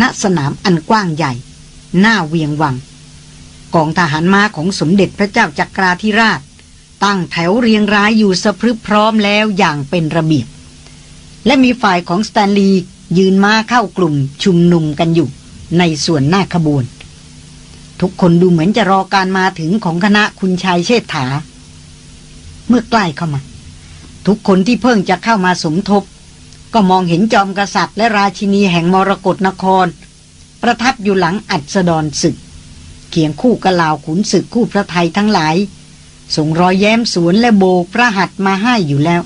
ณสนามอันกว้างใหญ่ หน้าเวียงวัง กองทหารม้าของสมเด็จพระเจ้าจักราธิราช ตั้งแถวเรียงรายอยู่สะพรึบพร้อมแล้วอย่างเป็นระเบียบ และมีฝ่ายของสแตนลีย์ยืนม้าเข้ากลุ่มชุมนุมกันอยู่ ในส่วนหน้าขบวน ทุกคนดูเหมือนจะรอการมาถึงของคณะคุณชายเชษฐา เมื่อใกล้เข้ามา ทุกคนที่เพิ่งจะเข้ามาสมทบ ก็มองเห็นจอมกษัตริย์และราชินีแห่งมรกรนคร ประทับอยู่หลังอัศดรศึกเคียงคู่กะลาวขุนศึกคู่พระไทยทั้งหลายส่งรอยแย้มสวนและโบกพระหัตมาให้อยู่แล้ว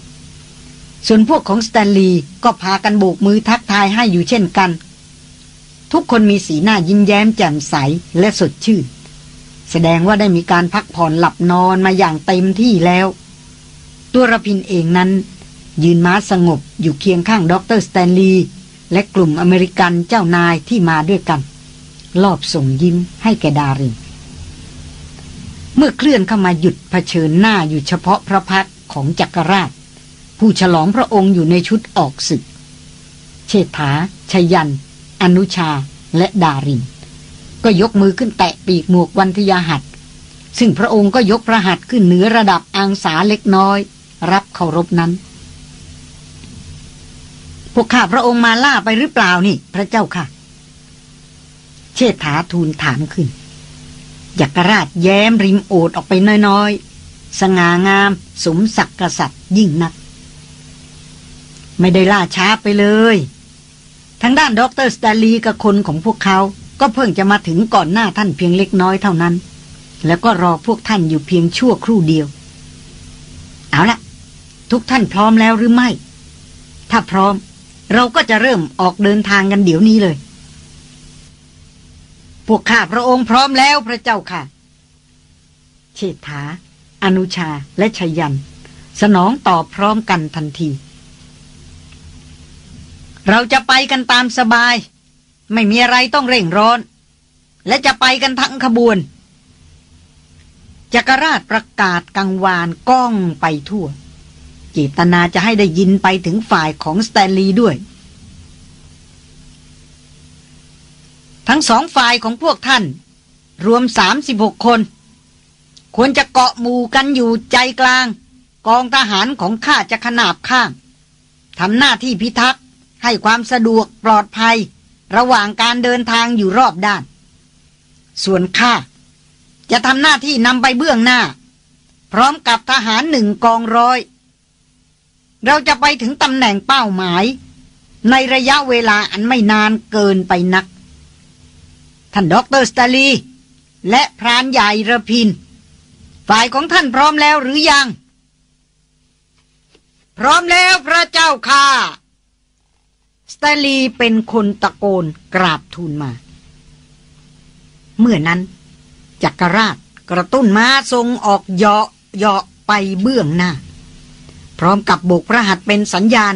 ส่วนพวกของสแตนลีย์ก็พากันโบกมือทักทายให้อยู่เช่นกัน ทุกคนมีสีหน้ายิ้มแย้มแจ่มใสและสดชื่น แสดงว่าได้มีการพักผ่อนหลับนอนมาอย่างเต็มที่แล้ว ตัวรพินทร์เองนั้น ยืนม้าสงบอยู่เคียงข้างด็อกเตอร์สแตนลีย์และกลุ่มอเมริกันเจ้านายที่มาด้วยกัน ลอบส่งยิ้มให้แก่ดารินเมื่อเคลื่อนเข้ามาหยุดเผชิญหน้าอยู่เฉพาะพระพักตร์ของจักรราช ผู้ฉลองพระองค์อยู่ในชุดออกศึก เชษฐาไชยยันต์ อนุชาและดาริน ก็ยกมือขึ้นแตะปีกหมวกวันทยหัตถ์ซึ่งพระองค์ก็ยกพระหัตถ์ขึ้นเหนือระดับอังสาเล็กน้อย รับเคารพนั้น พวกข้าพระองค์มาล่าไปหรือเปล่านี่ พระเจ้าค่ะ เชษฐาทูลถามขึ้นจักรราชแย้มริมโอษฐ์ออกไปน้อยๆ สง่างาม สมศักดิ์กษัตริย์ยิ่งนัก ไม่ได้ล่าช้าไปเลย ทางด้านด็อกเตอร์สแตนลีย์กับคนของพวกเขา ก็เพิ่งจะมาถึงก่อนหน้าท่านเพียงเล็กน้อยเท่านั้น แล้วก็รอพวกท่านอยู่เพียงชั่วครู่เดียว เอาละทุกท่านพร้อมแล้วหรือไม่ ถ้าพร้อม เราก็จะเริ่มออกเดินทางกันเดี๋ยวนี้เลย พวกข้าพระองค์พร้อมแล้วพระเจ้าค่ะ เชษฐา อนุชาและชยัน สนองตอบพร้อมกันทันที เราจะไปกันตามสบาย ไม่มีอะไรต้องเร่งร้อน และจะไปกันทั้งขบวน จักรราชประกาศกังวานก้องไปทั่ว จตนาจะให้ได้ยินไปถึงฝ่ายของสแตนลีย์ด้วย ทั้งสองฝ่ายของพวกท่าน รวมสามสิบหกคน ควรจะเกาะหมู่กันอยู่ใจกลาง กองทหารของข้าจะขนาบข้างทำหน้าที่พิทักษ์ให้ความสะดวกปลอดภัย ระหว่างการเดินทางอยู่รอบด้าน ส่วนข้าจะทำหน้าที่นำไปเบื้องหน้า พร้อมกับทหารหนึ่งกองร้อย เราจะไปถึงตำแหน่งเป้าหมาย ในระยะเวลาอันไม่นานเกินไปนัก ท่านด็อกเตอร์สแตนลีย์ และพรานใหญ่ระพิน ฝ่ายของท่านพร้อมแล้วหรือยัง พร้อมแล้วพระเจ้าค่ะ สตาลีเป็นคนตะโกนกราบทูลมา เมื่อนั้นจักรราชกระตุ้นม้าทรงออกเหาะเหาะไปเบื้องหน้า พร้อมกับโบกพระหัตเป็นสัญญาณ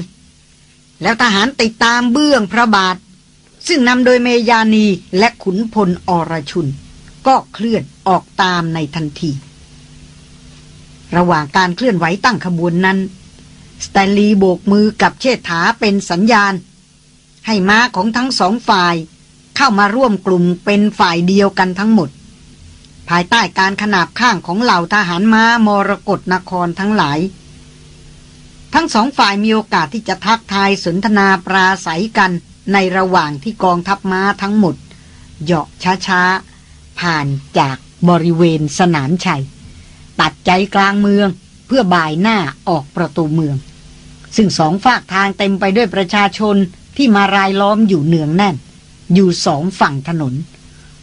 แล้วทหารติดตามเบื้องพระบาท ซึ่งนำโดยเมยานีและขุนพลอรชุน ก็เคลื่อนออกตามในทันที ระหว่างการเคลื่อนไหวตั้งขบวนนั้น สแตนลีโบกมือกับเชษฐาเป็นสัญญาณ ให้ม้าของทั้งสองฝ่ายเข้ามาร่วมกลุ่มเป็นฝ่ายเดียวกันทั้งหมด ภายใต้การขนาบข้างของเหล่าทหารม้ามรกรนครทั้งหลาย ทั้งสองฝ่ายมีโอกาสที่จะทักทายสนทนาปราศัยกันในระหว่างที่กองทัพม้าทั้งหมดเหาะช้าๆ ผ่านจากบริเวณสนามชัย ตัดใจกลางเมืองเพื่อบ่ายหน้าออกประตูเมือง ซึ่งสองฝากทางเต็มไปด้วยประชาชนที่มารายล้อมอยู่เนืองแน่น อยู่สองฝั่งถนน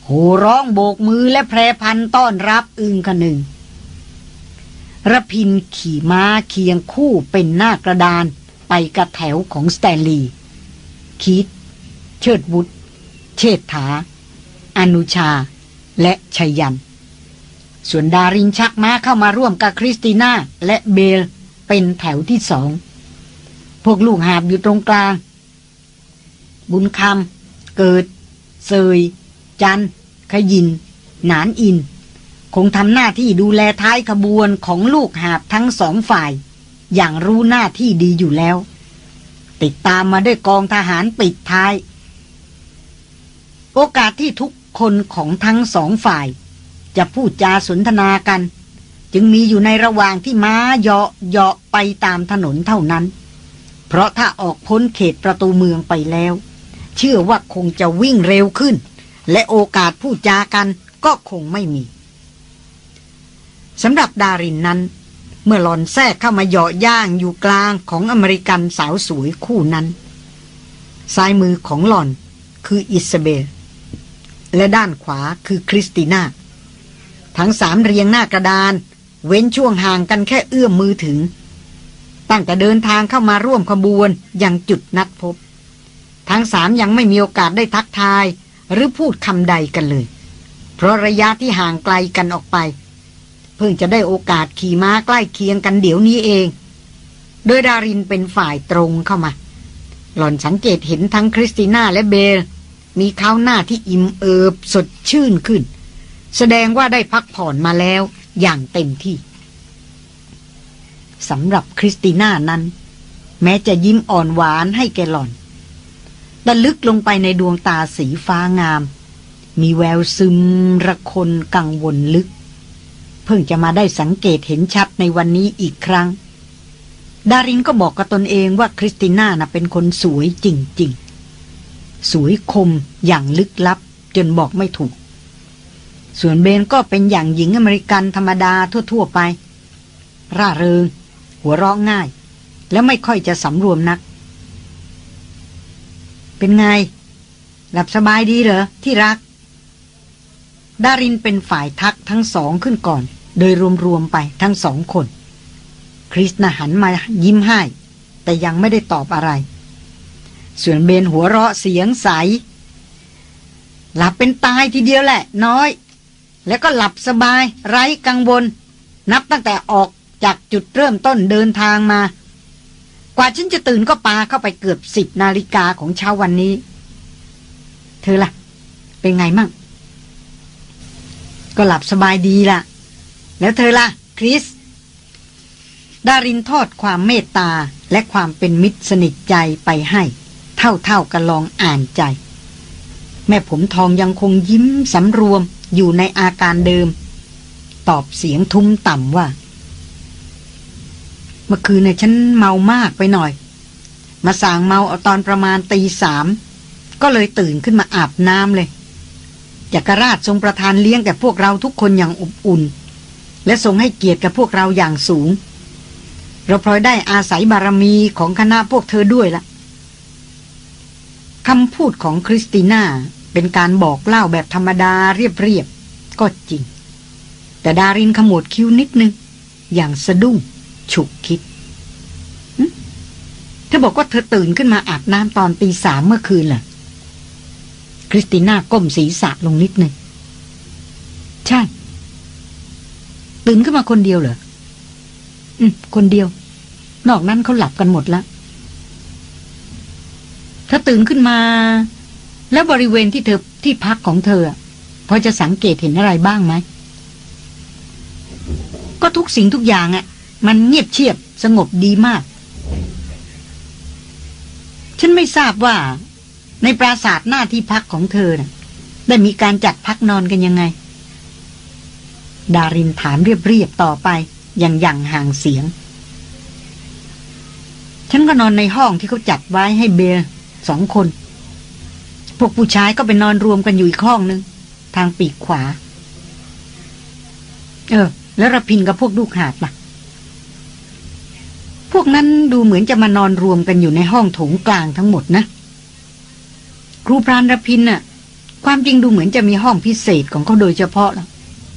โหร้องโบกมือและแพรพันต้อนรับอึงคนึง รพินทร์ขี่ม้าเคียงคู่เป็นหน้ากระดานไปกับแถวของสแตนลีย์คีธเชิดวุฒิเชษฐา อนุชา และไชยยันต์ ส่วนดารินชักม้าเข้ามาร่วมกับคริสติน่าและเบลเป็นแถวที่สอง พวกลูกหาบอยู่ตรงกลาง บุญคำเกิด เส่ย จันขยิน หนานอิน คงทำหน้าที่ดูแลท้ายขบวนของลูกหาบทั้งสองฝ่าย อย่างรู้หน้าที่ดีอยู่แล้ว ติดตามมาด้วยกองทหารปิดท้าย โอกาสที่ทุกคนของทั้งสองฝ่าย จะพูดจาสนทนากัน จึงมีอยู่ในระหว่างที่ม้าเหาะเหาะไปตามถนนเท่านั้น เพราะถ้าออกพ้นเขตประตูเมืองไปแล้ว เชื่อว่าคงจะวิ่งเร็วขึ้น และโอกาสพูดจากันก็คงไม่มี สำหรับดารินนั้น เมื่อหลอนแทรกเข้ามาเหยาะย่างอยู่กลางของอเมริกันสาวสวยคู่นั้น ซ้ายมือของหลอนคืออิสเบลและด้านขวาคือคริสติน่า ทั้งสามเรียงหน้ากระดาน เว้นช่วงห่างกันแค่เอื้อมมือถึง ตั้งแต่เดินทางเข้ามาร่วมขบวนย่างจุดนัดพบ ทั้งสามยังไม่มีโอกาสได้ทักทาย หรือพูดคำใดกันเลย เพราะระยะที่ห่างไกลกันออกไป เพิ่งจะได้โอกาสขี่ม้าใกล้เคียงกันเดี๋ยวนี้เอง โดยดารินเป็นฝ่ายตรงเข้ามา หล่อนสังเกตเห็นทั้งคริสติน่าและเบล มีข้าวหน้าที่อิ่มเอิบสดชื่นขึ้น แสดงว่าได้พักผ่อนมาแล้วอย่างเต็มที่สำหรับคริสติน่านั้น แม้จะยิ้มอ่อนหวานให้แก่หล่อนแต่ลึกลงไปในดวงตาสีฟ้างาม มีแววซึมระคนกังวลลึก เพิ่งจะมาได้สังเกตเห็นชัดในวันนี้อีกครั้ง ดารินก็บอกกับตนเองว่าคริสติน่าน่ะเป็นคนสวยจริง ๆ สวยคมอย่างลึกลับ จนบอกไม่ถูก ส่วนเบนก็เป็นอย่างหญิงอเมริกันธรรมดาทั่ว ๆ ไป ร่าเริง หัวเราะง่าย และไม่ค่อยจะสำรวมนัก เป็นไง หลับสบายดีเหรอที่รักดารินเป็นฝ่ายทักทั้งสองขึ้นก่อน โดยรวมๆไปทั้งสองคน คริสนะหันมายิ้มให้ แต่ยังไม่ได้ตอบอะไร ส่วนเบนหัวเราะเสียงใส หลับเป็นตายทีเดียวแหละ น้อย แล้วก็หลับสบาย ไร้กังวล นับตั้งแต่ออกจากจุดเริ่มต้นเดินทางมา กว่าฉันจะตื่นก็ปาเข้าไปเกือบสิบนาฬิกาของเช้าวันนี้ เธอละ่ะ เป็นไงมั่งก็หลับสบายดีละ่ะ แล้วเธอละ่ะ คริส ดารินทอดความเมตตาและความเป็นมิตรสนิทใจไปให้ เท่าๆกันลองอ่านใจ แม่ผมทองยังคงยิ้มสำรวมอยู่ในอาการเดิม ตอบเสียงทุ้มต่ำว่า เมื่อคืนเนี่ยฉันเมามากไปหน่อย มาสางเมาเอาตอนประมาณตีสามก็เลยตื่นขึ้นมาอาบน้ำเลยจักรราชทรงประทานเลี้ยงแก่พวกเราทุกคนอย่างอบอุ่น และทรงให้เกียรติกับพวกเราอย่างสูง เราพลอยได้อาศัยบารมีของคณะพวกเธอด้วยละคำพูดของคริสติน่าเป็นการบอกเล่าแบบธรรมดาเรียบๆก็จริง แต่ดารินขมวดคิ้วนิดนึง อย่างสะดุ้ง ฉุกคิดเธอบอกว่าเธอตื่นขึ้นมาอาบน้ำตอนตีสามเมื่อคืนเหรอคริสติน่าก้มศีรษะลงนิดนึงใช่ ตื่นขึ้นมาคนเดียวเหรอ อืม คนเดียว นอกนั้นเขาหลับกันหมดแล้ว ถ้าตื่นขึ้นมา แล้วบริเวณที่เธอที่พักของเธอพอจะสังเกตเห็นอะไรบ้างไหม ก็ทุกสิ่งทุกอย่างอะ่ะ มันเงียบเชียบสงบดีมาก ฉันไม่ทราบว่า ในปราสาทหน้าที่พักของเธอนะ่ะ ได้มีการจัดพักนอนกันยังไง ดารินถามเรียบๆต่อไปอย่างอย่างห่างเสียง ฉันก็นอนในห้องที่เขาจัดไว้ให้เบลสองคน พวกผู้ชายก็ไปนอนรวมกันอยู่อีกห้องนึง ทางปีกขวา เออ แล้วระพินกับพวกลูกหาดล่ะ พวกนั้นดูเหมือนจะมานอนรวมกันอยู่ในห้องโถงกลางทั้งหมดนะ ครูพรานระพินน่ะ ความจริงดูเหมือนจะมีห้องพิเศษของเขาโดยเฉพาะแล้ว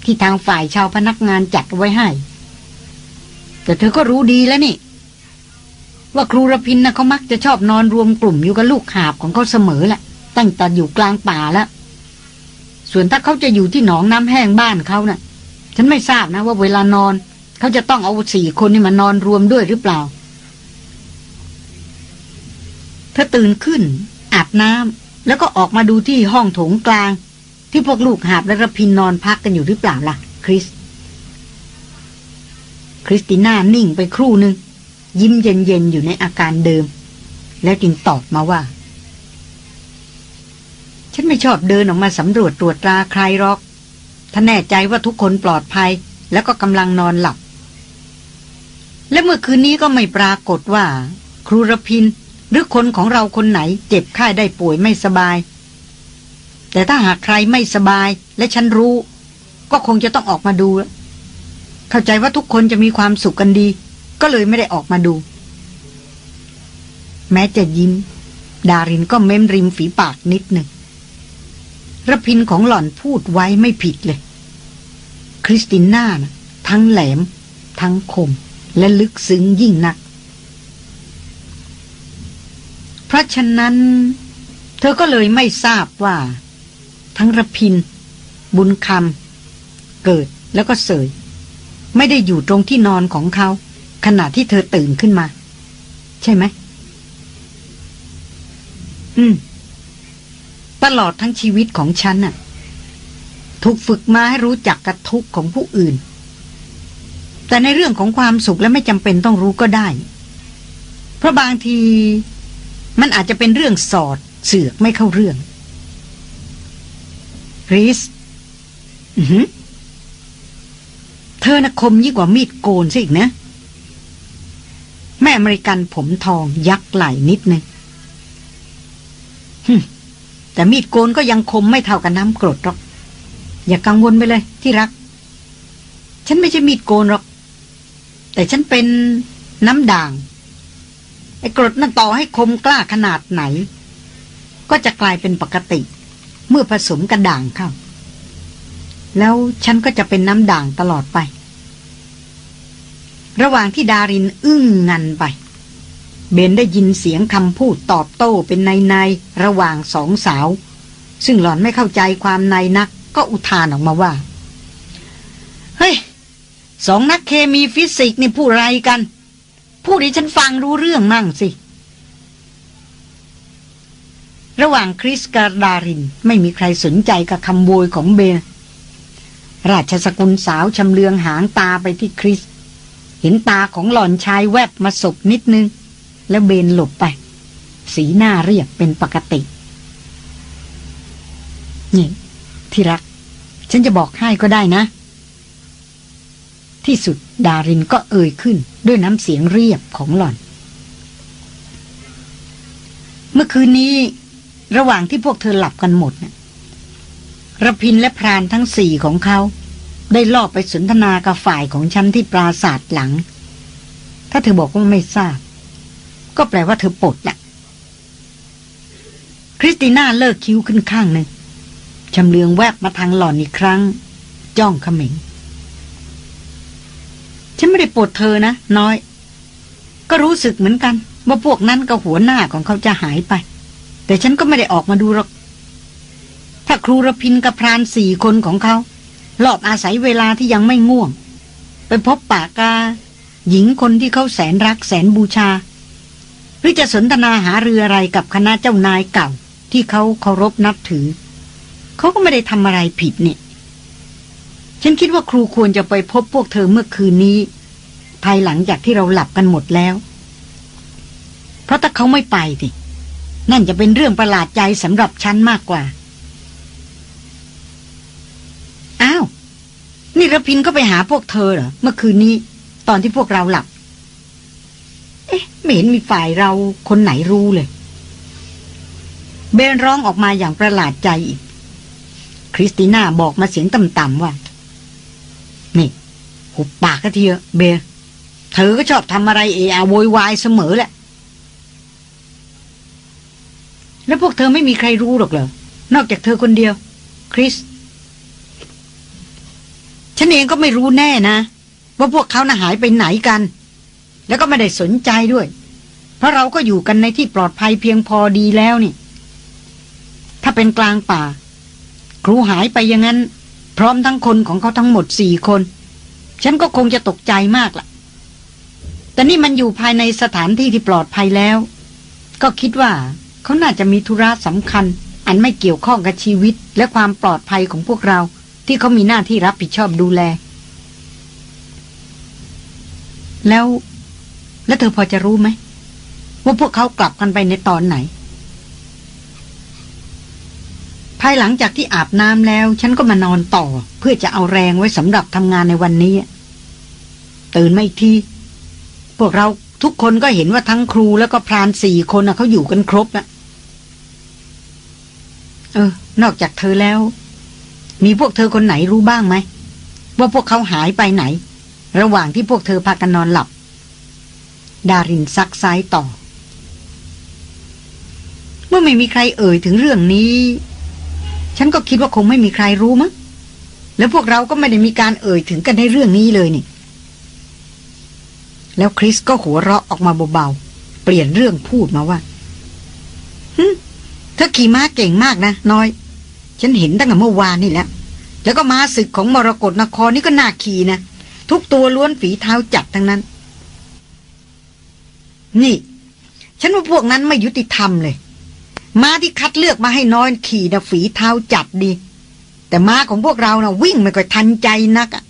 ที่ทางฝ่ายชาวพนักงานจัดไว้ให้ แต่เธอก็รู้ดีแล้วนี่ ว่าครูรพินนะเขามักจะชอบนอนรวมกลุ่มอยู่กับลูกหาบของเขาเสมอแหละ ตั้งแต่อยู่กลางป่าแล้ว ส่วนถ้าเขาจะอยู่ที่หนองน้ำแห้งบ้านเขานะ่ะ ฉันไม่ทราบนะว่าเวลานอนเขาจะต้องเอาสี่คนนี่มานอนรวมด้วยหรือเปล่าเธอตื่นขึ้น อาบน้ำแล้วก็ออกมาดูที่ห้องโถงกลาง ที่พวกลูกหาบและรพินนอนพักกันอยู่หรือเปล่าล่ะ คริส คริสติน่านิ่งไปครู่หนึ่งยิ้มเย็นๆอยู่ในอาการเดิม แล้วจึงตอบมาว่า ฉันไม่ชอบเดินออกมาสำรวจตรวจตราใครหรอก ถ้าแน่ใจว่าทุกคนปลอดภัย แล้วก็กำลังนอนหลับ และเมื่อคืนนี้ก็ไม่ปรากฏว่า ครูรพินหรือคนของเราคนไหนเจ็บไข้ได้ป่วยไม่สบาย แต่ถ้าหากใครไม่สบายและฉันรู้ ก็คงจะต้องออกมาดู เข้าใจว่าทุกคนจะมีความสุขกันดี ก็เลยไม่ได้ออกมาดู แม้จะยิ้ม ดารินก็เม้มริมฝีปากนิดหนึ่งระพินของหล่อนพูดไว้ไม่ผิดเลย คริสติน่านะทั้งแหลม ทั้งคม และลึกซึ้งยิ่งนัก เพราะฉะนั้น เธอก็เลยไม่ทราบว่า ทั้งระพิน บุญคำเกิดแล้วก็เสย ไม่ได้อยู่ตรงที่นอนของเขา ขณะที่เธอตื่นขึ้นมา ใช่ไหม อืม ตลอดทั้งชีวิตของฉันน่ะ ถูกฝึกมาให้รู้จักกระทุกข์ของผู้อื่น แต่ในเรื่องของความสุขและไม่จำเป็นต้องรู้ก็ได้ เพราะบางทีมันอาจจะเป็นเรื่องสอดเสือกไม่เข้าเรื่อง ริสอือหือเธอนะคมยิ่งกว่ามีดโกนซะอีกนะ แม่อเมริกันผมทองยักไหล่นิดนึงฮึมแต่มีดโกนก็ยังคมไม่เท่ากับน้ำกรดหรอก อย่ากังวลไปเลยที่รัก ฉันไม่ใช่มีดโกนหรอก แต่ฉันเป็นน้ำด่าง ไอ้กรดนั่นต่อให้คมกล้าขนาดไหน ก็จะกลายเป็นปกติ เมื่อผสมกับด่างเข้า แล้วฉันก็จะเป็นน้ำด่างตลอดไป ระหว่างที่ดารินอึ้งงันไป เบนได้ยินเสียงคำพูดตอบโต้เป็นในในระหว่างสองสาว ซึ่งหล่อนไม่เข้าใจความในนัก ก็อุทานออกมาว่า เฮ้ยสองนักเคมีฟิสิกส์นี่พูดอะไรกัน พูดให้ฉันฟังรู้เรื่องมั่งสิ ระหว่างคริสกับดารินไม่มีใครสนใจกับคำโวยของเบนราชสกุลสาวชำเลืองหางตาไปที่คริส เห็นตาของหล่อนชายแวบมาสบนิดนึง แล้วเบนหลบไป สีหน้าเรียบเป็นปกติ นี่ ที่รัก ฉันจะบอกให้ก็ได้นะ ที่สุดดารินก็เอ่ยขึ้นด้วยน้ำเสียงเรียบของหล่อน เมื่อคืนนี้ ระหว่างที่พวกเธอหลับกันหมดนะระพินและพรานทั้งสี่ของเขา ได้ลอบไปสนทนากับฝ่ายของฉันที่ปราศาสตร์หลัง ถ้าเธอบอกว่าไม่ทราบ ก็แปลว่าเธอปดแหละคริสติน่าเลิกคิ้วขึ้นข้างหนึ่งชำเลืองแวบมาทางหล่อนอีกครั้ง จ้องขม็งฉันไม่ได้ปวดเธอนะ น้อย ก็รู้สึกเหมือนกัน ว่าพวกนั้นกับหัวหน้าของเขาจะหายไป แต่ฉันก็ไม่ได้ออกมาดูหรอก ถ้าครูระพินกับพรานสี่คนของเขาลอบอาศัยเวลาที่ยังไม่ง่วง ไปพบป่ากา หญิงคนที่เขาแสนรักแสนบูชา หรือจะสนทนาหาเรืออะไรกับคณะเจ้านายเก่า ที่เขาเคารพนับถือ เขาก็ไม่ได้ทำอะไรผิดเนี่ย ฉันคิดว่าครูควรจะไปพบพวกเธอเมื่อคืนนี้ ภายหลังจากที่เราหลับกันหมดแล้ว เพราะถ้าเขาไม่ไปสิ นั่นจะเป็นเรื่องประหลาดใจสำหรับฉันมากกว่า อ้าว นี่ระพินก็ไปหาพวกเธอเหรอ เมื่อคืนนี้ ตอนที่พวกเราหลับ เอ๊ะไม่เห็นมีฝ่ายเราคนไหนรู้เลย เบนร้องออกมาอย่างประหลาดใจอีก คริสติน่าบอกมาเสียงต่ำๆว่า นี่หุบปากก็ทีเถอะเบนเธอก็ชอบทำอะไรเออะโวยวายเสมอแหละ แล้วพวกเธอไม่มีใครรู้หรอกเหรอนอกจากเธอคนเดียว คริส ฉันเองก็ไม่รู้แน่นะ ว่าพวกเขาน่ะหายไปไหนกัน แล้วก็ไม่ได้สนใจด้วย เพราะเราก็อยู่กันในที่ปลอดภัยเพียงพอดีแล้วนี่ ถ้าเป็นกลางป่า ครูหายไปอย่างนั้น พร้อมทั้งคนของเขาทั้งหมดสี่คน ฉันก็คงจะตกใจมากล่ะ แต่นี่มันอยู่ภายในสถานที่ที่ปลอดภัยแล้ว ก็คิดว่า เขาน่าจะมีธุระสำคัญ อันไม่เกี่ยวข้องกับชีวิตและความปลอดภัยของพวกเรา ที่เขามีหน้าที่รับผิดชอบดูแล แล้ว แล้วเธอพอจะรู้ไหม ว่าพวกเขากลับกันไปในตอนไหน ภายหลังจากที่อาบน้ำแล้ว ฉันก็มานอนต่อ เพื่อจะเอาแรงไว้สำหรับทำงานในวันนี้ตื่นไมาอีกที พวกเราทุกคนก็เห็นว่าทั้งครูแล้วก็พรานสี่คนเขาอยู่กันครบแล้ว เออ นอกจากเธอแล้ว มีพวกเธอคนไหนรู้บ้างไหม ว่าพวกเขาหายไปไหน ระหว่างที่พวกเธอพากันนอนหลับ ดารินซักซ้ายต่อ เมื่อไม่มีใครเอ่ยถึงเรื่องนี้ ฉันก็คิดว่าคงไม่มีใครรู้มั้งแล้วพวกเราก็ไม่ได้มีการเอ่ยถึงกันในเรื่องนี้เลยนี่แล้วคริสก็หัวเราะออกมาเบาๆ เปลี่ยนเรื่องพูดมาว่าฮึ อขี่ม้าเก่งมากนะน้อย ฉันเห็นตั้งแต่เมื่อวานนี่แล้ว แล้วก็ม้าศึกของมรกรนครนี่ก็น่าขี่นะ ทุกตัวล้วนฝีเท้าจัดทั้งนั้น นี่ ฉันว่าพวกนั้นไม่ยุติธรรมเลย ม้าที่คัดเลือกมาให้น้อยขี่นะฝีเท้าจัดดี แต่ม้าของพวกเรานะ่ะวิ่งไม่ค่อยทันใจนักอะ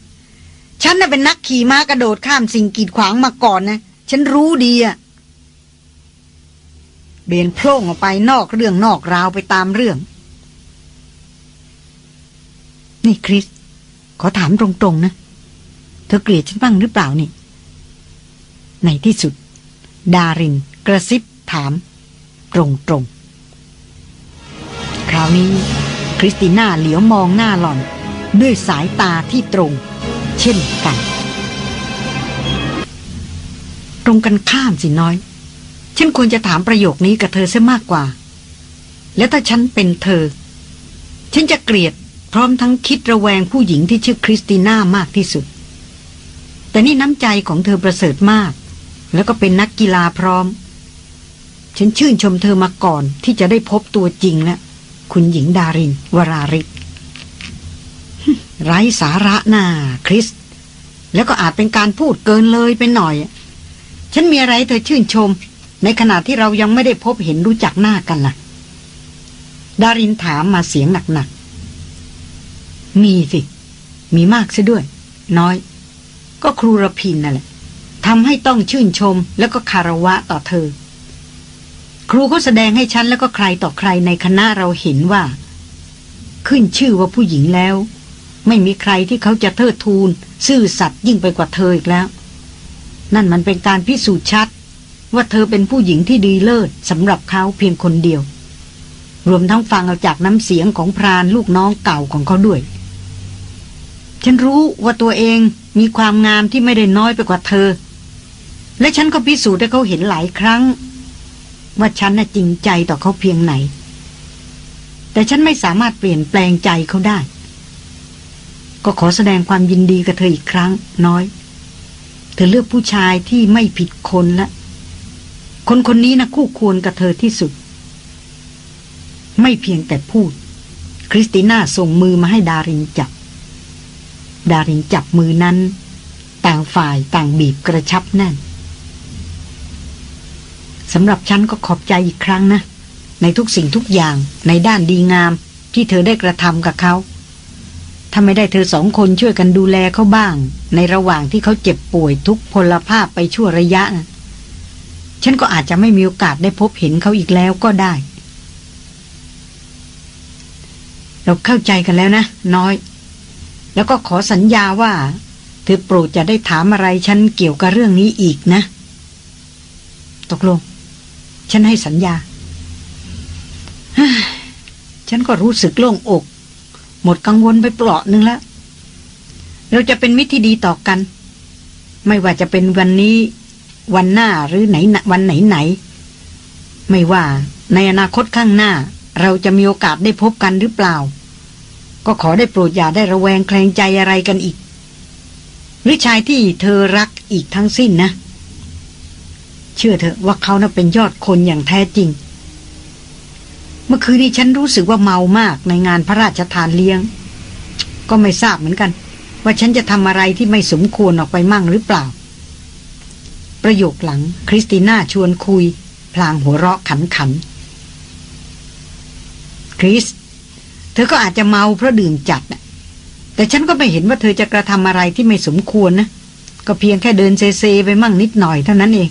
ฉันน่ะเป็นนักขี่ม้ากระโดดข้ามสิ่งกีดขวางมาก่อนนะ ฉันรู้ดีอะ เบนโพล่งออกไปนอกเรื่องนอกราวไปตามเรื่อง นี่คริส ขอถามตรงๆนะ เธอเกลียดฉันบ้างหรือเปล่านี่ ในที่สุด ดารินกระซิบถาม ตรงๆ คราวนี้ คริสติน่าเหลียวมองหน้าหล่อน ด้วยสายตาที่ตรง เช่นกัน ตรงกันข้ามสิน้อย ฉันควรจะถามประโยคนี้กับเธอซะมากกว่า แล้วถ้าฉันเป็นเธอ ฉันจะเกลียดพร้อมทั้งคิดระแวงผู้หญิงที่ชื่อคริสติน่ามากที่สุด แต่นี่น้ำใจของเธอประเสริฐมาก แล้วก็เป็นนักกีฬาพร้อม ฉันชื่นชมเธอมาก่อนที่จะได้พบตัวจริงแล้วคุณหญิงดาริน วราริกไร้สาระน่าคริส แล้วก็อาจเป็นการพูดเกินเลยไปหน่อย ฉันมีอะไรเธอชื่นชม ในขณะที่เรายังไม่ได้พบเห็นรู้จักหน้ากันล่ะ ดารินถามมาเสียงหนักๆ มีสิ มีมากซะด้วย น้อย ก็ครูรพินนั่นแหละทำให้ต้องชื่นชมแล้วก็คารวะต่อเธอ ครูก็แสดงให้ฉันแล้วก็ใครต่อใครในคณะเราเห็นว่า ขึ้นชื่อว่าผู้หญิงแล้ว ไม่มีใครที่เขาจะเทิดทูน ซื่อสัตย์ยิ่งไปกว่าเธออีกแล้ว นั่นมันเป็นการพิสูจน์ชัด ว่าเธอเป็นผู้หญิงที่ดีเลิศสำหรับเขาเพียงคนเดียว รวมทั้งฟังเอาจากน้ำเสียงของพรานลูกน้องเก่าของเขาด้วย ฉันรู้ว่าตัวเองมีความงามที่ไม่ได้น้อยไปกว่าเธอ และฉันก็พิสูจน์ให้เขาเห็นหลายครั้ง ว่าฉันน่ะจริงใจต่อเขาเพียงไหน แต่ฉันไม่สามารถเปลี่ยนแปลงใจเขาได้ ก็ขอแสดงความยินดีกับเธออีกครั้งน้อย เธอเลือกผู้ชายที่ไม่ผิดคนละ คนคนนี้นะคู่ควรกับเธอที่สุด ไม่เพียงแต่พูด คริสติน่าส่งมือมาให้ดารินจับ ดารินจับมือนั้น ต่างฝ่ายต่างบีบกระชับแน่นสำหรับฉันก็ขอบใจอีกครั้งนะ ในทุกสิ่งทุกอย่างในด้านดีงามที่เธอได้กระทำกับเขาถ้าไม่ได้เธอสองคนช่วยกันดูแลเขาบ้าง ในระหว่างที่เขาเจ็บป่วยทุกพลภาพไปชั่วระยะนะ ฉันก็อาจจะไม่มีโอกาสได้พบเห็นเขาอีกแล้วก็ได้ เราเข้าใจกันแล้วนะ น้อย แล้วก็ขอสัญญาว่า เธอโปรดจะได้ถามอะไรฉันเกี่ยวกับเรื่องนี้อีกนะ ตกลง ฉันให้สัญญา ฉันก็รู้สึกโล่งอก หมดกังวลไปเปราะหนึ่งแล้ว เราจะเป็นมิตรที่ดีต่อกัน ไม่ว่าจะเป็นวันนี้ วันหน้าหรือไหนวันไหนไหน ไม่ว่าในอนาคตข้างหน้า เราจะมีโอกาสได้พบกันหรือเปล่า ก็ขอได้โปรดอย่าได้ระแวงแคลงใจอะไรกันอีก หรือชายที่เธอรักอีกทั้งสิ้นนะ เชื่อเถอะว่าเขาน่ะเป็นยอดคนอย่างแท้จริง เมื่อคืนนี้ฉันรู้สึกว่าเมามากในงานพระราชทานเลี้ยง ก็ไม่ทราบเหมือนกัน ว่าฉันจะทำอะไรที่ไม่สมควรออกไปมั่งหรือเปล่า ประโยคหลังคริสติน่าชวนคุย พลางหัวเราะขันขันคริส เธอก็อาจจะเมาเพราะดื่มจัดแต่ฉันก็ไม่เห็นว่าเธอจะกระทำอะไรที่ไม่สมควรนะ ก็เพียงแค่เดินเซเซไปมั่งนิดหน่อยเท่านั้นเอง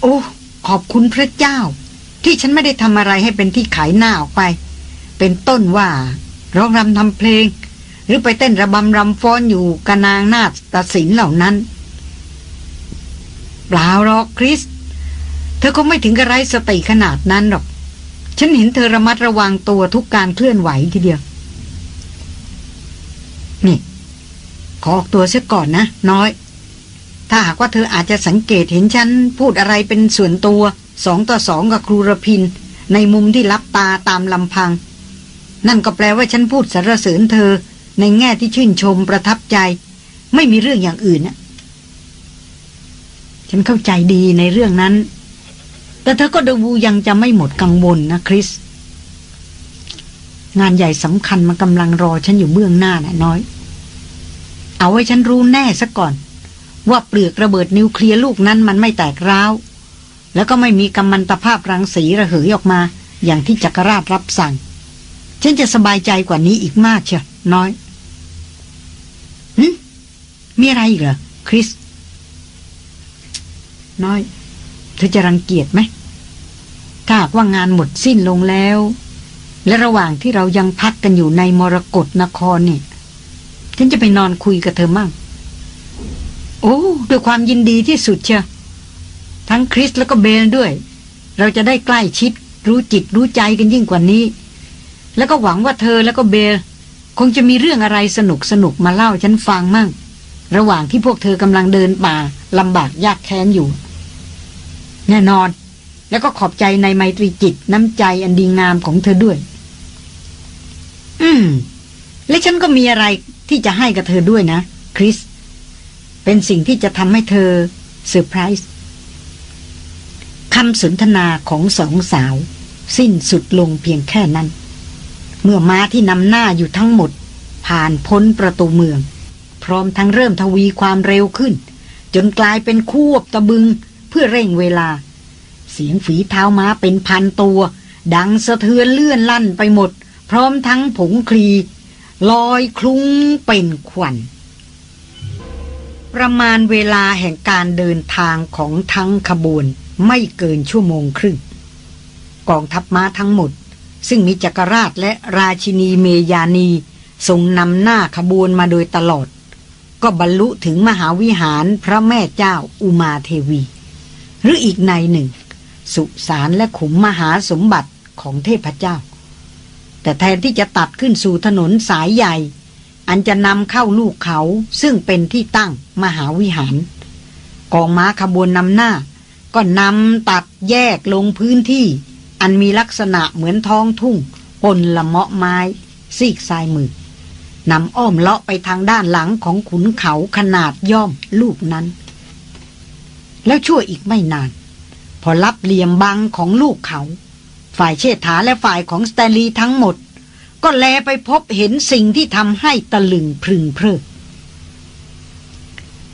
โอ้ขอบคุณพระเจ้า ที่ฉันไม่ได้ทำอะไรให้เป็นที่ขายหน้าออกไป เป็นต้นว่าร้องรำทำเพลง หรือไปเต้นระบำรำฟ้อนอยู่กนางนาฏตัดสินเหล่านั้น เปล่าหรอกคริส เธอคงไม่ถึงกับไรสติขนาดนั้นหรอก ฉันเห็นเธอระมัดระวังตัวทุกการเคลื่อนไหวทีเดียว นี่ ขอออกตัวเสียก่อนนะ น้อย ถ้าหากว่าเธออาจจะสังเกตเห็นฉันพูดอะไรเป็นส่วนตัวสองต่อสองกับครูระพิน ในมุมที่รับตาตามลำพัง นั่นก็แปลว่าฉันพูดสรรเสริญเธอในแง่ที่ชื่นชมประทับใจ ไม่มีเรื่องอย่างอื่นนะ ฉันเข้าใจดีในเรื่องนั้น แต่เธอก็ดูยังจะไม่หมดกังวลนะคริส งานใหญ่สำคัญมันกำลังรอฉันอยู่เบื้องหน้าน่ะน้อย เอาไว้ฉันรู้แน่ซะก่อน ว่าเปลือกระเบิดนิวเคลียร์ลูกนั้นมันไม่แตกร้าว แล้วก็ไม่มีกัมมันตภาพรังสีระเหยออกมา อย่างที่จักรราชรับสั่ง ฉันจะสบายใจกว่านี้อีกมากเชียวน้อยหืมีอะไรอีกเหรอคริส น้อย เธอจะรังเกียจไหมถ้าหากว่างานหมดสิ้นลงแล้ว และระหว่างที่เรายังพักกันอยู่ในมรกรนครเนี่ยฉันจะไปนอนคุยกับเธอมั่ง โอ้ด้วยความยินดีที่สุดเชียทั้งคริสแล้วก็เบลด้วย เราจะได้ใกล้ชิด รู้จิตรู้ใจกันยิ่งกว่านี้ แล้วก็หวังว่าเธอแล้วก็เบลคงจะมีเรื่องอะไรสนุกสนุกมาเล่าฉันฟังมั่ง ระหว่างที่พวกเธอกำลังเดินป่าลำบากยากแค้นอยู่ แน่นอน แล้วก็ขอบใจในไมตรีจิตน้ำใจอันดีงามของเธอด้วย อืม และฉันก็มีอะไรที่จะให้กับเธอด้วยนะ คริส เป็นสิ่งที่จะทำให้เธอเซอร์ไพรส์คำสนทนาของสองสาว สิ้นสุดลงเพียงแค่นั้น เมื่อม้าที่นำหน้าอยู่ทั้งหมด ผ่านพ้นประตูเมือง พร้อมทั้งเริ่มทวีความเร็วขึ้น จนกลายเป็นควบตะบึงเพื่อเร่งเวลา เสียงฝีเท้าม้าเป็นพันตัว ดังสะเทือนเลื่อนลั่นไปหมด พร้อมทั้งผงคลี ลอยคลุ้งเป็นควัน ประมาณเวลาแห่งการเดินทางของทั้งขบวนไม่เกินชั่วโมงครึ่ง กองทัพม้าทั้งหมด ซึ่งมีจักรราชและราชินีเมยานีทรงนำหน้าขบวนมาโดยตลอด ก็บรรลุถึงมหาวิหารพระแม่เจ้าอุมาเทวี หรืออีกในหนึ่ง สุสานและขุมมหาสมบัติของเทพเจ้า แต่แทนที่จะตัดขึ้นสู่ถนนสายใหญ่ อันจะนำเข้าลูกเขาซึ่งเป็นที่ตั้งมหาวิหาร กองม้าขบวนนำหน้า ก็นำตัดแยกลงพื้นที่ อันมีลักษณะเหมือนท้องทุ่งปนละเมาะไม้ ซีกซ้ายมือ นำอ้อมเลาะไปทางด้านหลังของขุนเขาขนาดย่อมลูกนั้น แล้วชั่วอีกไม่นาน พอรับเหลี่ยมบังของลูกเขา ฝ่ายเชษฐาและฝ่ายของสแตลีทั้งหมด ก็แลไปพบเห็นสิ่งที่ทำให้ตะลึงพึงเพลิด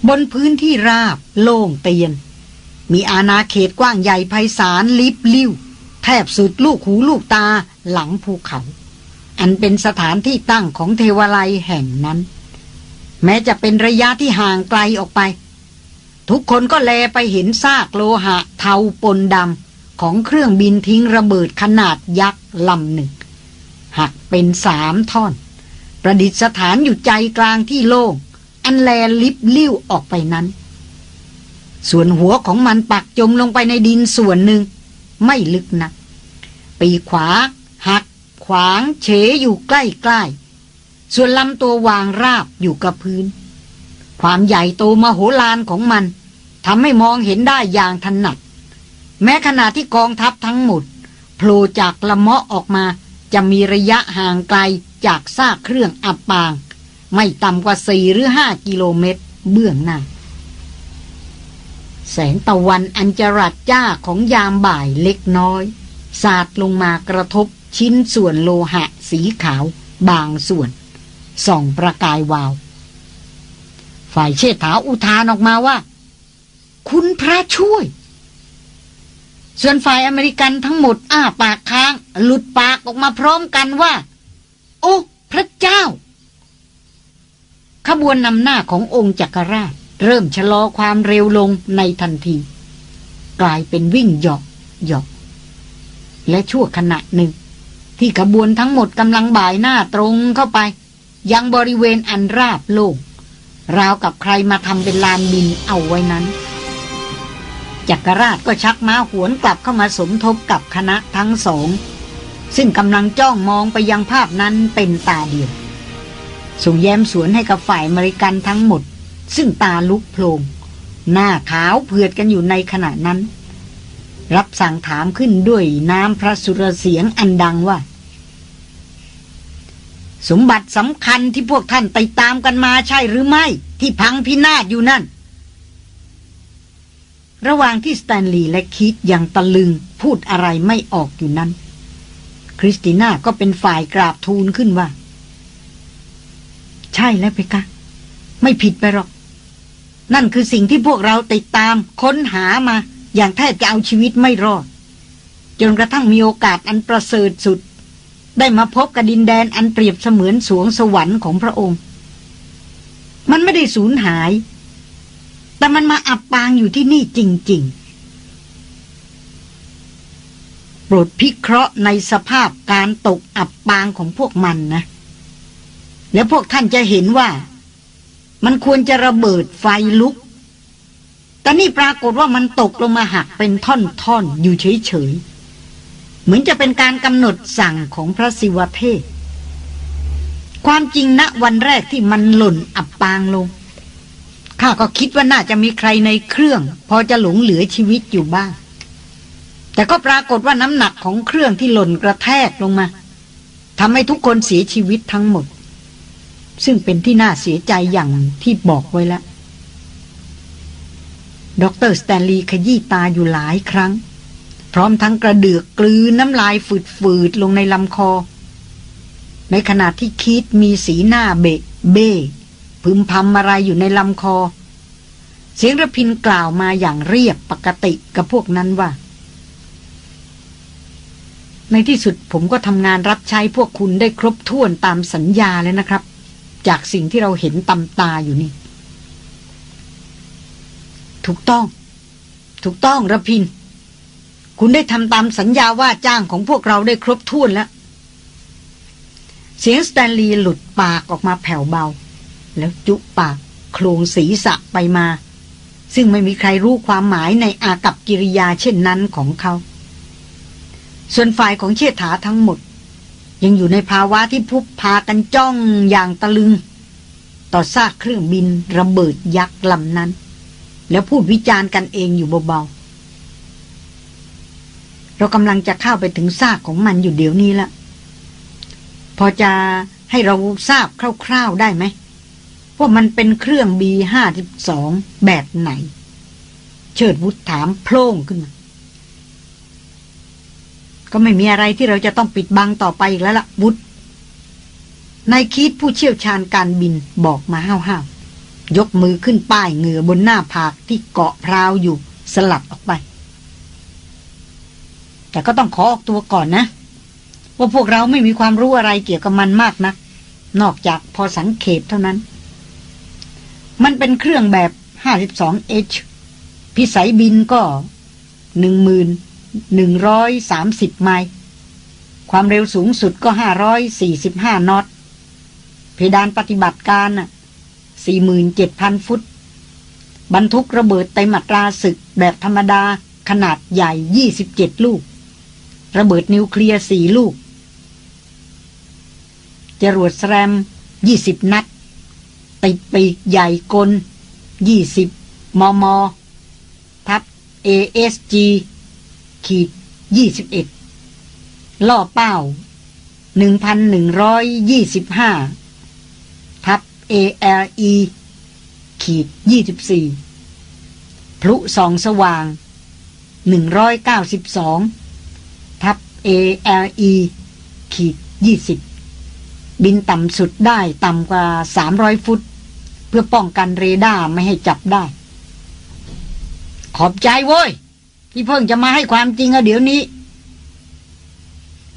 บนพื้นที่ราบโล่งเตียน มีอาณาเขตกว้างใหญ่ไพศาลลิบลิ่วแทบสุดลูกหูลูกตาหลังภูเขา อันเป็นสถานที่ตั้งของเทวาลัยแห่งนั้น แม้จะเป็นระยะที่ห่างไกลออกไป ทุกคนก็แลไปเห็นซากโลหะเทาปนดำของเครื่องบินทิ้งระเบิดขนาดยักษ์ลำหนึ่ง หักเป็นสามท่อน ประดิษฐานอยู่ใจกลางที่โล่งอันแลลิบลิ่วออกไปนั้น ส่วนหัวของมันปักจมลงไปในดินส่วนหนึ่ง ไม่ลึกนักปีขวา ขวางเฉยอยู่ใกล้ๆ ส่วนลำตัววางราบอยู่กับพื้น ความใหญ่โตมโหฬารของมันทำให้มองเห็นได้อย่างถนัด แม้ขณะที่กองทัพทั้งหมดโผล่จากละเมาะออกมาจะมีระยะห่างไกลจากซากเครื่องอับปาง ไม่ต่ำกว่าสี่หรือห้ากิโลเมตรเบื้องหน้า แสงตะวันอันจรัดจ้าของยามบ่ายเล็กน้อย สาดลงมากระทบ ชิ้นส่วนโลหะสีขาว บางส่วน ส่องประกายวาว ฝ่ายเชษฐาอุทานออกมาว่า คุณพระช่วย ส่วนฝ่ายอเมริกันทั้งหมด อ้าปากค้าง หลุดปากออกมาพร้อมกันว่า โอ้พระเจ้า ขบวนนำหน้าขององค์จักรราช เริ่มชะลอความเร็วลงในทันที กลายเป็นวิ่งหยอกหยอกและชั่วขณะหนึ่ง ที่ขบวนทั้งหมดกำลังบ่ายหน้าตรงเข้าไป ยังบริเวณอันราบโล่งราวกับใครมาทำเป็นลานบินเอาไว้นั้น จักรราชก็ชักม้าหวนกลับเข้ามาสมทบกับคณะทั้งสอง ซึ่งกำลังจ้องมองไปยังภาพนั้นเป็นตาเดียวส่งแย้มสวนให้กับฝ่ายมริกันทั้งหมด ซึ่งตาลุกโพลงหน้าขาวเผือดกันอยู่ในขณะนั้น รับสั่งถามขึ้นด้วยน้ำพระสุรเสียงอันดังว่า สมบัติสำคัญที่พวกท่านไปตามกันมาใช่หรือไม่ ที่พังพินาศอยู่นั่น ระหว่างที่สแตนลีย์และคิดยังตะลึงพูดอะไรไม่ออกอยู่นั้น คริสติน่าก็เป็นฝ่ายกราบทูลขึ้นว่า ใช่แล้วเพคะไม่ผิดไปหรอก นั่นคือสิ่งที่พวกเราติดตามค้นหามา อย่างแทบจะเอาชีวิตไม่รอด จนกระทั่งมีโอกาสอันประเสริฐสุด ได้มาพบกับดินแดนอันเปรียบเสมือนสวงสวรรค์ของพระองค์ มันไม่ได้สูญหาย แต่มันมาอับปางอยู่ที่นี่จริง ๆ โปรดพิเคราะห์ในสภาพการตกอับปางของพวกมันนะ แล้วพวกท่านจะเห็นว่า มันควรจะระเบิดไฟลุก แต่นี่ปรากฏว่ามันตกลงมาหักเป็นท่อนๆอยู่เฉยๆ เหมือนจะเป็นการกำหนดสั่งของพระศิวเทพ ความจริงณวันแรกที่มันหล่นอับปางลง ข้าก็คิดว่าน่าจะมีใครในเครื่อง พอจะหลงเหลือชีวิตอยู่บ้าง แต่ก็ปรากฏว่าน้ำหนักของเครื่องที่หล่นกระแทกลงมาทำให้ทุกคนเสียชีวิตทั้งหมด ซึ่งเป็นที่น่าเสียใจอย่างที่บอกไว้แล้ว ดรสแตนลีย์ขยี้ตาอยู่หลายครั้ง พร้อมทั้งกระเดือกกลืนน้ำลายฝืดๆลงในลำคอ ในขณะที่คิดมีสีหน้าเบะเบ้พึมพำอะไรอยู่ในลำคอ เสียงระพินกล่าวมาอย่างเรียบปกติกับพวกนั้นว่า ในที่สุดผมก็ทำงานรับใช้พวกคุณได้ครบถ้วนตามสัญญาแล้วนะครับ จากสิ่งที่เราเห็นตำตาอยู่นี่ ถูกต้อง ถูกต้องระพิน คุณได้ทำตามสัญญาว่าจ้างของพวกเราได้ครบถ้วนแล้ว เสียงสแตนลีย์หลุดปากออกมาแผ่วเบา แล้วจุปากโครงศีรษะไปมา ซึ่งไม่มีใครรู้ความหมายในอากับกิริยาเช่นนั้นของเขา ส่วนฝ่ายของเชษฐาทั้งหมด ยังอยู่ในภาวะที่พุบพากันจ้องอย่างตะลึง ต่อซากเครื่องบินระเบิดยักษ์ลำนั้น แล้วพูดวิจารณ์กันเองอยู่เบาๆ เรากำลังจะเข้าไปถึงซากของมันอยู่เดี๋ยวนี้ละพอจะให้เราทราบคร่าวๆได้ไหมว่ามันเป็นเครื่องบีห้าสิบสองแบบไหน เชิดวุฒถามโพล่งขึ้นมาก็ไม่มีอะไรที่เราจะต้องปิดบังต่อไปอีกแล้วละ่ะวุฒนายคิดผู้เชี่ยวชาญการบินบอกมาห้าวๆ ยกมือขึ้นป้ายเหงื่อบนหน้าผากที่เกาะพราวอยู่สลัดออกไป แต่ก็ต้องขอออกตัวก่อนนะ ว่าพวกเราไม่มีความรู้อะไรเกี่ยวกับมันมากนะัก นอกจากพอสังเขปเท่านั้น มันเป็นเครื่องแบบ 52H พิสัยบินก็1130 ไมล์ความเร็วสูงสุดก็ 545 นอตเพดานปฏิบัติการน่ะ 47,000 ฟุต บรรทุกระเบิดเต็มอัตราศึกแบบธรรมดาขนาดใหญ่ 27 ลูก ระเบิดนิวเคลียร์ 4 ลูก จรวดแสรม 20 นัด ติดปีกใหญ่กล 20 มม ทับ ASG ขีด 21 ล่อเป้า 1,125 ALE ขีด24 พลุสองสว่าง 192 ทับ ALE ขีด20 บินต่ำสุดได้ต่ำกว่า 300 ฟุต เพื่อป้องกันเรดาร์ไม่ให้จับได้ ขอบใจโว้ย ที่เพิ่งจะมาให้ความจริงอะเดี๋ยวนี้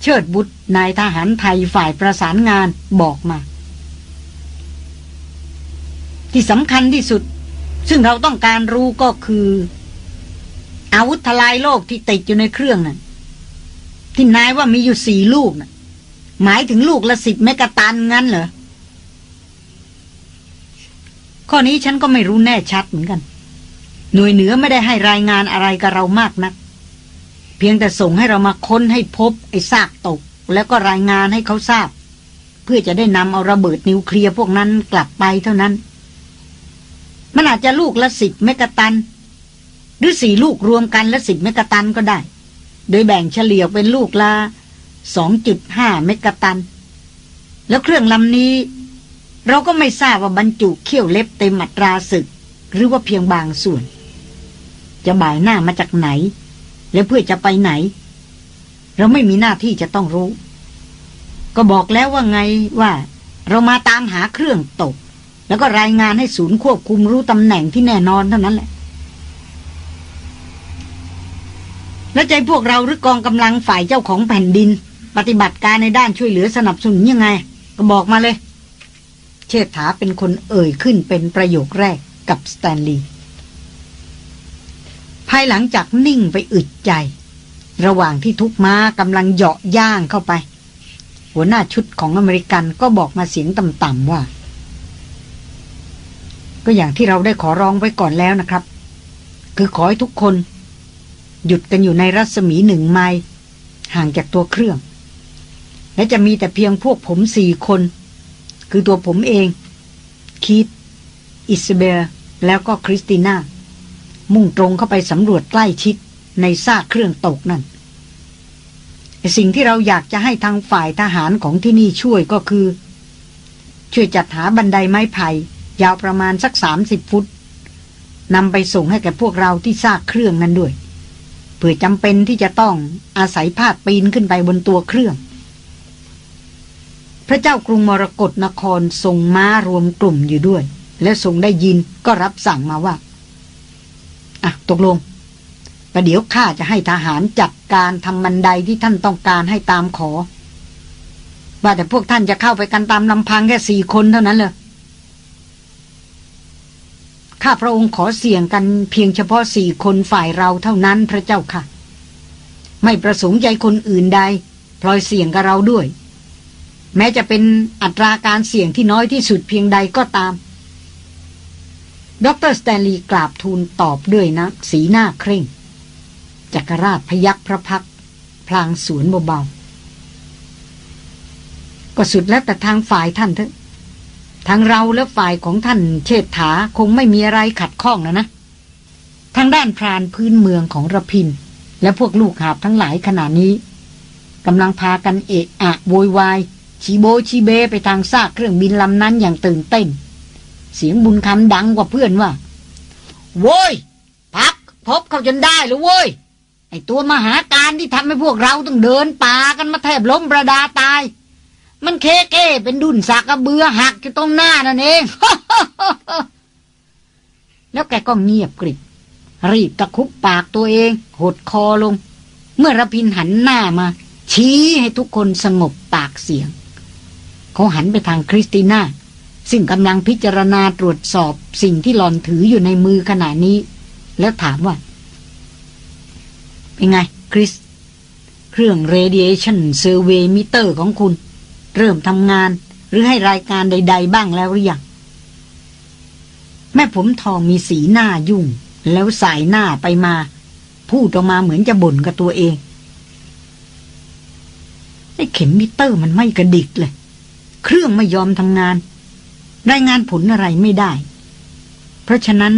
เชิดบุตรนายทหารไทยฝ่ายประสานงานบอกมา ที่สำคัญที่สุด ซึ่งเราต้องการรู้ก็คือ อาวุธทลายโลกที่ติดอยู่ในเครื่องนั้นที่นายว่ามีอยู่สี่ลูกนะหมายถึงลูกละสิบเมกะตันงั้นเหรอข้อนี้ฉันก็ไม่รู้แน่ชัดเหมือนกัน หน่วยเหนือไม่ได้ให้รายงานอะไรกับเรามากนัก เพียงแต่ส่งให้เรามาค้นให้พบไอ้ซากตก แล้วก็รายงานให้เขาทราบ เพื่อจะได้นำเอาระเบิดนิวเคลียร์พวกนั้นกลับไปเท่านั้น มันอาจจะลูกละสิบเมกะตัน หรือสี่ลูกรวมกันละสิบเมกะตันก็ได้ โดยแบ่งเฉลี่ยเป็นลูกละ2.5เมกะตัน แล้วเครื่องลำนี้ เราก็ไม่ทราบว่าบรรจุเขี้ยวเล็บเต็มอัตราศึก หรือว่าเพียงบางส่วน จะบ่ายหน้ามาจากไหน และเพื่อจะไปไหน เราไม่มีหน้าที่จะต้องรู้ ก็บอกแล้วว่าไงว่า เรามาตามหาเครื่องตก แล้วก็รายงานให้ศูนย์ควบคุมรู้ตำแหน่งที่แน่นอนเท่านั้นแหละ แล้วใจพวกเราหรือกองกำลังฝ่ายเจ้าของแผ่นดิน ปฏิบัติการในด้านช่วยเหลือสนับสนุนยังไง ก็บอกมาเลย เชษฐาเป็นคนเอ่ยขึ้นเป็นประโยคแรกกับสแตนลีย์ภายหลังจากนิ่งไปอึดใจ ระหว่างที่ทุกม้ากำลังเหาะย่างเข้าไป หัวหน้าชุดของอเมริกันก็บอกมาเสียงต่ำๆว่า ก็อย่างที่เราได้ขอร้องไว้ก่อนแล้วนะครับ คือขอให้ทุกคน หยุดกันอยู่ในรัศมีหนึ่งไมล์ห่างจากตัวเครื่อง และจะมีแต่เพียงพวกผมสี่คน คือตัวผมเอง คีตอิสเบลแล้วก็คริสติน่า มุ่งตรงเข้าไปสำรวจใกล้ชิดในซากเครื่องตกนั่นสิ่งที่เราอยากจะให้ทางฝ่ายทหารของที่นี่ช่วยก็คือ ช่วยจัดหาบันไดไม้ไผ่ ยาวประมาณสักสามสิบฟุตนำไปส่งให้แก่พวกเราที่ซากเครื่องนั้นด้วยเพื่อจำเป็นที่จะต้องอาศัยพาดปีนขึ้นไปบนตัวเครื่อง พระเจ้ากรุงมรกรนครทรงม้ารวมกลุ่มอยู่ด้วย และทรงได้ยินก็รับสั่งมาว่าอะตกลงประเดี๋ยวข้าจะให้ทหารจัดการทำบันไดที่ท่านต้องการให้ตามขอว่าแต่พวกท่านจะเข้าไปกันตามลำพังแค่สี่คนเท่านั้นเลย ข้าพระองค์ขอเสี่ยงกันเพียงเฉพาะสี่คนฝ่ายเราเท่านั้นพระเจ้าค่ะ ไม่ประสงค์ใจคนอื่นใด พลอยเสี่ยงกับเราด้วย แม้จะเป็นอัตราการเสี่ยงที่น้อยที่สุดเพียงใดก็ตาม ดรสแตนลีย์กราบทูลตอบด้วยนะ สีหน้าเคร่ง จักรราชพยักพระพักตร์ พลางสรวลเบาๆก็สุดแล้วแต่ทางฝ่ายท่านเถอะ ทางเราและฝ่ายของท่านเชษฐาคงไม่มีอะไรขัดข้องนะนะ ทางด้านพรานพื้นเมืองของรพินทร์ และพวกลูกหาบทั้งหลายขณะนี้กำลังพากันเอะอะโวยวายชีโบชีเบไปทางซากเครื่องบินลำนั้นอย่างตื่นเต้น เสียงบุญคำดังกว่าเพื่อนว่าโว้ยพักพบเขาจนได้หรือโว้ยไอตัวมหาการที่ทำให้พวกเราต้องเดินป่ากันมาแทบล้มประดาตาย มันเคเก้เป็นดุนสากระเบือหักอยู่ตรงหน้านั่นเอง แล้วแกก็เงียบกริบ รีบตะคุบปากตัวเอง หดคอลง เมื่อระพินหันหน้ามา ชี้ให้ทุกคนสงบปากเสียง เขาหันไปทางคริสติน่า ซึ่งกำลังพิจารณาตรวจสอบสิ่งที่หลอนถืออยู่ในมือขณะนี้ แล้วถามว่า เป็นไง คริส เครื่อง radiation survey meter ของคุณ เริ่มทำงาน หรือให้รายการใด ๆ บ้างแล้วหรือยังแม่ผมทองมีสีหน้ายุ่ง แล้วสายหน้าไปมา พูดออกมาเหมือนจะบ่นกับตัวเองไอ้เข็มมิเตอร์มันไม่กระดิกเลย เครื่องไม่ยอมทำงาน รายงานผลอะไรไม่ได้ เพราะฉะนั้น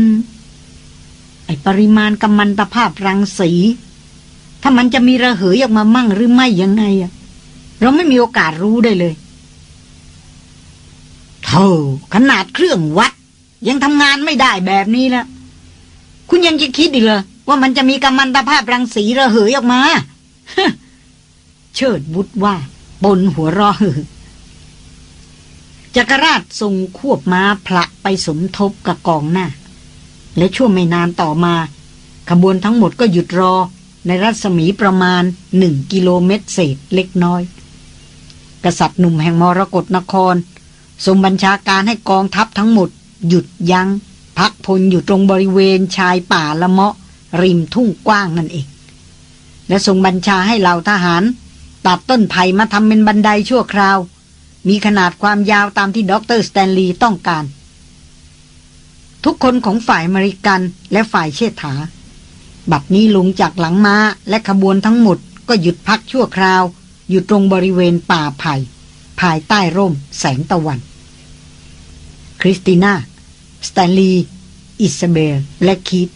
ไอ้ปริมาณกัมมันตภาพรังสี ถ้ามันจะมีระเหยออกมามั่งหรือไม่ยังไงอะ เราไม่มีโอกาสรู้ได้เลยเท่าขนาดเครื่องวัด ยังทำงานไม่ได้แบบนี้แล้วคุณยังจะคิดอีกเลยว่ามันจะมีกัมมันตภาพรังสีระเหยออกมาเชิดบุตรว่า บนหัวรอจักรราชทรงควบม้าพละไปสมทบกับกองหน้า และช่วงไม่นานต่อมา ขบวนทั้งหมดก็หยุดรอในรัศมีประมาณหนึ่งกิโลเมตรเศษเล็กน้อย กษัตริย์หนุ่มแห่งมรกตนคร ทรงบัญชาการให้กองทัพทั้งหมด หยุดยั้ง พักพลอยู่ตรงบริเวณชายป่าละเมาะ ริมทุ่งกว้างนั่นเอง และทรงบัญชาให้เหล่าทหาร ตัดต้นไผ่มาทำเป็นบันไดชั่วคราว มีขนาดความยาวตามที่ด็อกเตอร์สแตนลีย์ต้องการ ทุกคนของฝ่ายอเมริกันและฝ่ายเชษฐาบัดนี้ลงจากหลังม้าและขบวนทั้งหมดก็หยุดพักชั่วคราว อยู่ตรงบริเวณป่าไผ่ภายใต้ร่มแสงตะวัน คริสติน่า สแตนลีย์อิสเบล และคีธ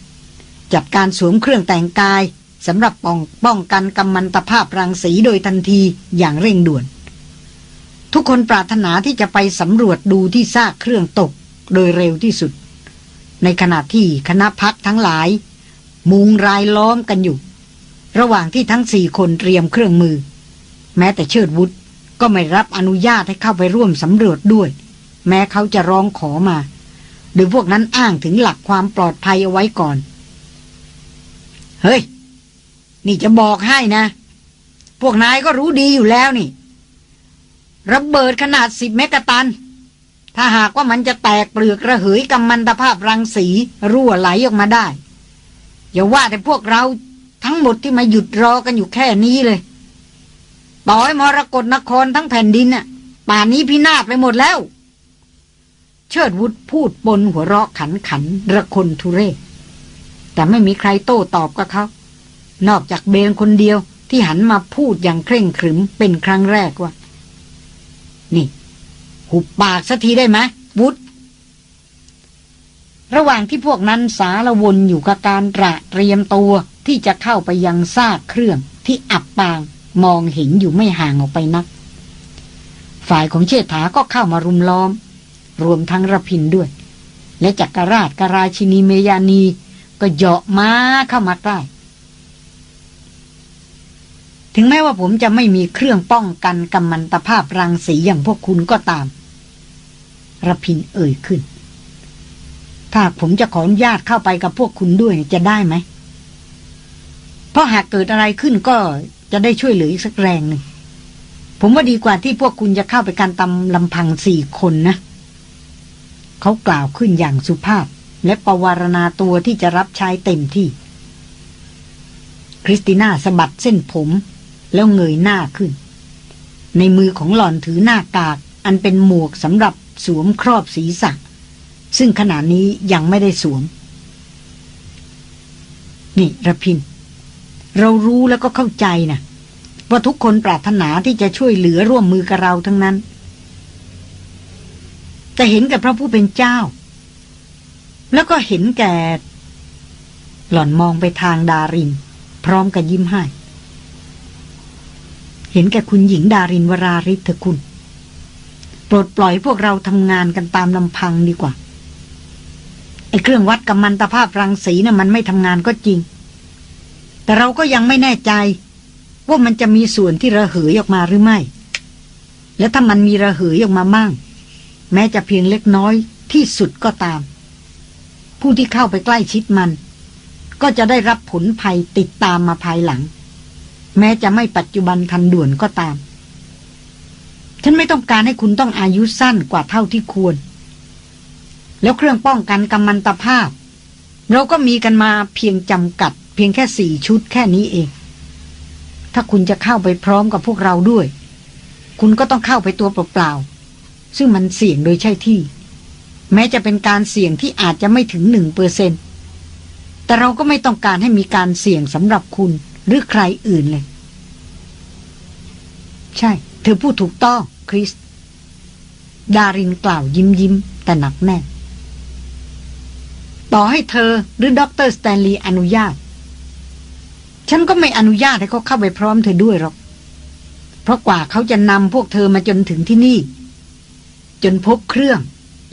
จัดการสวมเครื่องแต่งกายสำหรับป้องป้องกันกัมมันตภาพรังสีโดยทันทีอย่างเร่งด่วน ทุกคนปรารถนาที่จะไปสำรวจดูที่ซากเครื่องตกโดยเร็วที่สุด ในขณะที่คณะพักทั้งหลาย มุงรายล้อมกันอยู่ ระหว่างที่ทั้งสี่คนเตรียมเครื่องมือ แม้แต่เชิดวุฒก็ไม่รับอนุญาตให้เข้าไปร่วมสำรวจด้วย แม้เขาจะร้องขอมาโดยพวกนั้นอ้างถึงหลักความปลอดภัยเอาไว้ก่อน เฮ้ย นี่จะบอกให้นะ พวกนายก็รู้ดีอยู่แล้วนี่ระเบิดขนาดสิบเมกะตัน ถ้าหากว่ามันจะแตกเปลือกระเหยกำมันตภาพรังสีรั่วไหลออกมาได้ อย่าว่าแต่พวกเราทั้งหมดที่มาหยุดรอกันอยู่แค่นี้เลย ต่อให้มรกรนครทั้งแผ่นดินน่ะ ป่านนี้พินาศไปหมดแล้ว เชิดวุฒพูดบนหัวเราะขันขันระคนทุเรศแต่ไม่มีใครโต้ตอบกับเขา นอกจากเบนคนเดียวที่หันมาพูดอย่างเคร่งขรึมเป็นครั้งแรกว่า นี่ หุบปากสักทีได้ไหมวุฒระหว่างที่พวกนั้นสารวนอยู่กับการระเตรียมตัวที่จะเข้าไปยังซากเครื่องที่อับปาง มองเห็นอยู่ไม่ห่างออกไปนัก ฝ่ายของเชษฐาก็เข้ามารุมล้อม รวมทั้งระพินด้วย และจักรราชกราชินีเมยานีก็เหาะม้าเข้ามาใกล้ถึงแม้ว่าผมจะไม่มีเครื่องป้องกันกัมมันตภาพรังสีอย่างพวกคุณก็ตามระพินเอ่ยขึ้น ถ้าผมจะขออนุญาตเข้าไปกับพวกคุณด้วยจะได้ไหม เพราะหากเกิดอะไรขึ้นก็ จะได้ช่วยเหลืออีกสักแรงหนึ่ง ผมว่าดีกว่าที่พวกคุณจะเข้าไปการตำลำพังสี่คนนะ เขากล่าวขึ้นอย่างสุภาพ และประวารณาตัวที่จะรับใช้เต็มที่ คริสติน่าสะบัดเส้นผม แล้วเงยหน้าขึ้น ในมือของหล่อนถือหน้ากาก อันเป็นหมวกสำหรับสวมครอบศีรษะ ซึ่งขณะนี้ยังไม่ได้สวม นี่ระพิน เรารู้แล้วก็เข้าใจนะว่าทุกคนปรารถนาที่จะช่วยเหลือร่วมมือกับเราทั้งนั้น แต่เห็นกับพระผู้เป็นเจ้า แล้วก็เห็นแก่ หล่อนมองไปทางดาริน พร้อมกับยิ้มให้เห็นแก่คุณหญิงดารินวราริศเถอะคุณ โปรดปล่อยพวกเราทำงานกันตามลำพังดีกว่าไอ้เครื่องวัดกัมมันตภาพรังสีนะ่ะมันไม่ทำงานก็จริง แต่เราก็ยังไม่แน่ใจ ว่ามันจะมีส่วนที่ระเหยออกมาหรือไม่ และถ้ามันมีระเหยออกมาบ้าง แม้จะเพียงเล็กน้อยที่สุดก็ตาม ผู้ที่เข้าไปใกล้ชิดมัน ก็จะได้รับผลภัยติดตามมาภายหลัง แม้จะไม่ปัจจุบันทันด่วนก็ตาม ฉันไม่ต้องการให้คุณต้องอายุสั้นกว่าเท่าที่ควร แล้วเครื่องป้องกันกำมันตภาพ เราก็มีกันมาเพียงจำกัด เพียงแค่สี่ชุดแค่นี้เอง ถ้าคุณจะเข้าไปพร้อมกับพวกเราด้วย คุณก็ต้องเข้าไปตัวเปล่าๆซึ่งมันเสี่ยงโดยใช่ที่ แม้จะเป็นการเสี่ยงที่อาจจะไม่ถึงหนึ่งเปอร์เซ็นต์แต่เราก็ไม่ต้องการให้มีการเสี่ยงสำหรับคุณหรือใครอื่นเลย ใช่ เธอพูดถูกต้องคริส ดารินกล่าวยิ้มยิ้มแต่หนักแน่นต่อให้เธอหรือด็อกเตอร์สแตนลีย์อนุญาต ฉันก็ไม่อนุญาตให้เขาเข้าไปพร้อมเธอด้วยหรอก เพราะกว่าเขาจะนำพวกเธอมาจนถึงที่นี่ จนพบเครื่อง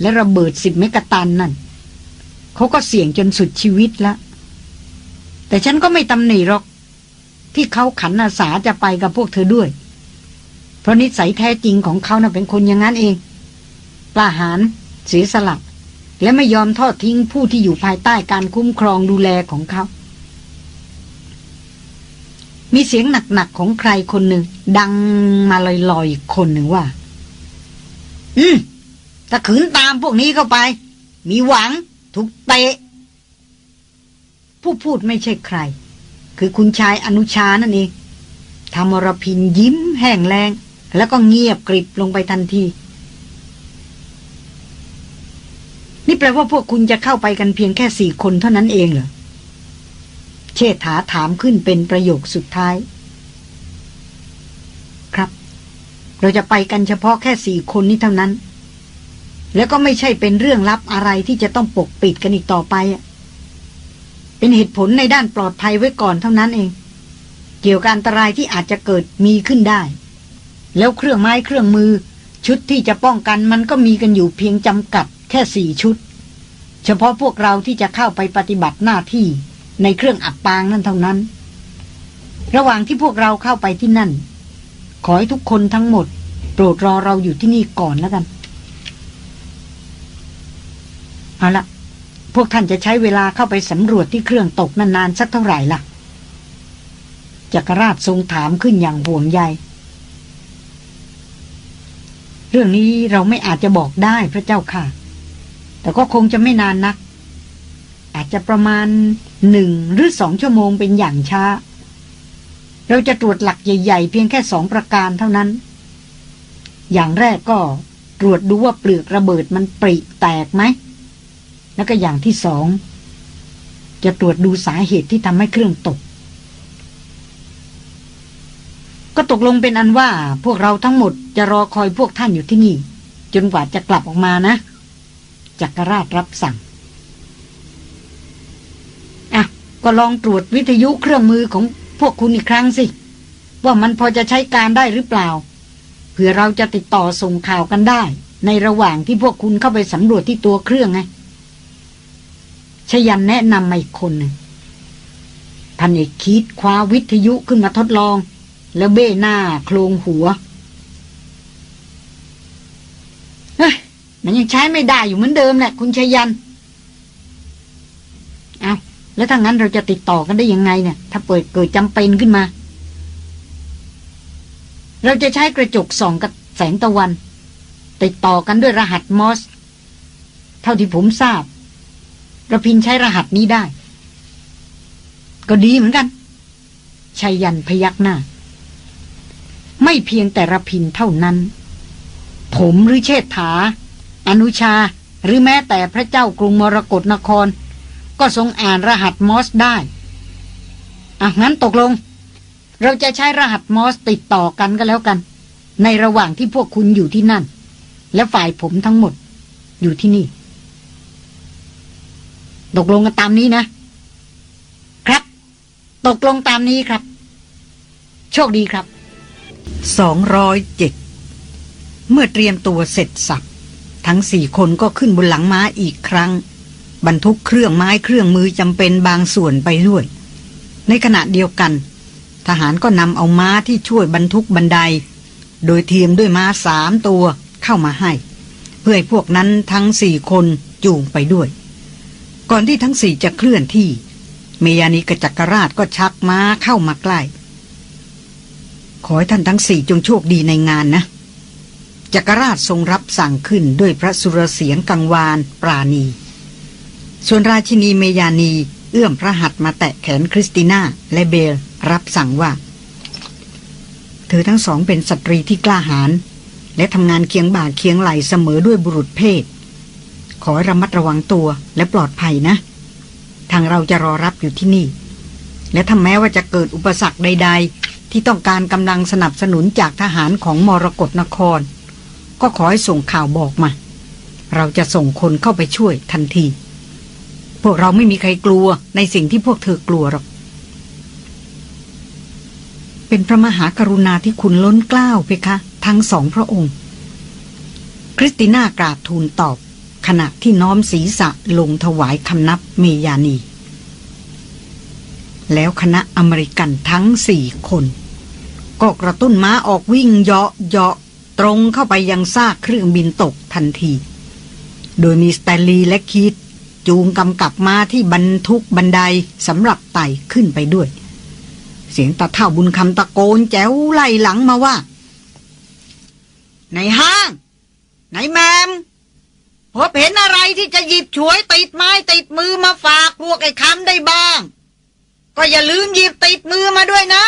และระเบิดสิบเมกะตันนั่น เขาก็เสี่ยงจนสุดชีวิตแล้วแต่ฉันก็ไม่ตำหนิหรอก ที่เขาขันอาสาจะไปกับพวกเธอด้วย เพราะนิสัยแท้จริงของเขานะ่ะเป็นคนอย่างนั้นเองกล้าหาญเสียสละและไม่ยอมทอดทิ้งผู้ที่อยู่ภายใต้การคุ้มครองดูแลของเขา มีเสียงหนักๆของใครคนหนึ่ง ดังมาลอยๆคนหนึ่งว่า อืมถ้าขืนตามพวกนี้เข้าไป มีหวัง ถูกเตะ ผู้พูดไม่ใช่ใคร คือคุณชายอนุชานั่นเองธรรมรพินยิ้มแห้งแรงแล้วก็เงียบกริบลงไปทันที นี่แปลว่าพวกคุณจะเข้าไปกันเพียงแค่สี่คนเท่านั้นเองเหรอ เชษฐาถามขึ้นเป็นประโยคสุดท้าย ครับ เราจะไปกันเฉพาะแค่สี่คนนี้เท่านั้น แล้วก็ไม่ใช่เป็นเรื่องลับอะไรที่จะต้องปกปิดกันอีกต่อไปเป็นเหตุผลในด้านปลอดภัยไว้ก่อนเท่านั้นเอง เกี่ยวกับอันตรายที่อาจจะเกิดมีขึ้นได้ แล้วเครื่องไม้เครื่องมือ ชุดที่จะป้องกันมันก็มีกันอยู่เพียงจำกัด แค่สี่ชุด เฉพาะพวกเราที่จะเข้าไปปฏิบัติหน้าที่ ในเครื่องอับปางนั่นเท่านั้น ระหว่างที่พวกเราเข้าไปที่นั่น ขอให้ทุกคนทั้งหมด โปรดรอเราอยู่ที่นี่ก่อนแล้วกัน เอาละพวกท่านจะใช้เวลาเข้าไปสำรวจที่เครื่องตกนานๆสักเท่าไหร่ล่ะจักรราชทรงถามขึ้นอย่างห่วงใย เรื่องนี้เราไม่อาจจะบอกได้พระเจ้าค่ะ แต่ก็คงจะไม่นานนัก จะประมาณหนึ่งหรือสองชั่วโมงเป็นอย่างช้า เราจะตรวจหลักใหญ่ ๆ เพียงแค่สองประการเท่านั้น อย่างแรกก็ตรวจดูว่าเปลือกระเบิดมันปริแตกไหม แล้วก็อย่างที่สอง จะตรวจดูสาเหตุที่ทำให้เครื่องตก ก็ตกลงเป็นอันว่าพวกเราทั้งหมดจะรอคอยพวกท่านอยู่ที่นี่ จนกว่าจะกลับออกมานะจักรราชรับสั่ง อะ ก็ลองตรวจวิทยุเครื่องมือของพวกคุณอีกครั้งสิ ว่ามันพอจะใช้การได้หรือเปล่าเพื่อเราจะติดต่อส่งข่าวกันได้ ในระหว่างที่พวกคุณเข้าไปสำรวจที่ตัวเครื่องไงชยันแนะนำมาอีกคนหนึ่งพันเอกคิดคว้าวิทยุขึ้นมาทดลอง แล้วเบ้หน้าโคลงหัวเฮ้ยมันยังใช้ไม่ได้อยู่เหมือนเดิมแหละคุณชยัน เอา แล้วถ้างั้นเราจะติดต่อกันได้ยังไงเนี่ย ถ้าเปิดเกิดจำเป็นขึ้นมา เราจะใช้กระจกส่องกับแสงตะวัน ติดต่อกันด้วยรหัสมอส เท่าที่ผมทราบระพินใช้รหัสนี้ได้ ก็ดีเหมือนกันชัยยันพยักหน้า ไม่เพียงแต่ระพินเท่านั้น ผมหรือเชษฐา อนุชาหรือแม้แต่พระเจ้ากรุงมรกรนคร ก็ทรงอ่านรหัสมอสได้อะงั้นตกลง เราจะใช้รหัสมอสติดต่อกันก็แล้วกัน ในระหว่างที่พวกคุณอยู่ที่นั่น และฝ่ายผมทั้งหมด อยู่ที่นี่ ตกลงกันตามนี้นะ ครับ ตกลงตามนี้ครับ โชคดีครับสองร้อยเจ็ดเมื่อเตรียมตัวเสร็จสับทั้งสี่คนก็ขึ้นบนหลังม้าอีกครั้ง บรรทุกเครื่องไม้เครื่องมือจำเป็นบางส่วนไปด้วย ในขณะเดียวกัน ทหารก็นำเอาม้าที่ช่วยบรรทุกบันได โดยเทียมด้วยม้าสามตัวเข้ามาให้ เพื่อให้พวกนั้นทั้งสี่คนจูงไปด้วย ก่อนที่ทั้งสี่จะเคลื่อนที่ เมยานีกจักรราชก็ชักม้าเข้ามาใกล้ ขอให้ท่านทั้งสี่จงโชคดีในงานนะจักรราชทรงรับสั่งขึ้นด้วยพระสุรเสียงกังวานปราณี ส่วนราชินีเมยานีเอื้อมพระหัตมาแตะแขนคริสติน่าและเบลรับสั่งว่า เธอทั้งสองเป็นสตรีที่กล้าหาญและทำงานเคียงบ่าเคียงไหลเสมอด้วยบุรุษเพศ ขอให้ระมัดระวังตัวและปลอดภัยนะ ทางเราจะรอรับอยู่ที่นี่ และถ้าแม้ว่าจะเกิดอุปสรรคใด ๆ ที่ต้องการกำลังสนับสนุนจากทหารของมรกรนคร ก็ขอให้ส่งข่าวบอกมา เราจะส่งคนเข้าไปช่วยทันที พวกเราไม่มีใครกลัวในสิ่งที่พวกเธอกลัวหรอก เป็นพระมหากรุณาธิคุณล้นเกล้าเพคะ ทั้งสองพระองค์ คริสติน่ากราบทูลตอบ ขณะที่น้อมศีรษะลงถวายคำนับเมยานี แล้วคณะอเมริกันทั้งสี่คน ก็กระตุ้นม้าออกวิ่งเหยาะเหยาะตรงเข้าไปยังซากเครื่องบินตกทันที โดยมีสแตนลีย์และคีต จูงกำกับมาที่บรรทุกบันไดสำหรับไต่ขึ้นไปด้วย เสียงตาเท่าบุญคำตะโกนแจ๋วไล่หลังมาว่า ในห้าง ไหนแมมพบเห็นอะไรที่จะหยิบฉวยติดไม้ติดมือมาฝากพวกไอ้คำได้บ้าง ก็อย่าลืมหยิบติดมือมาด้วยนะ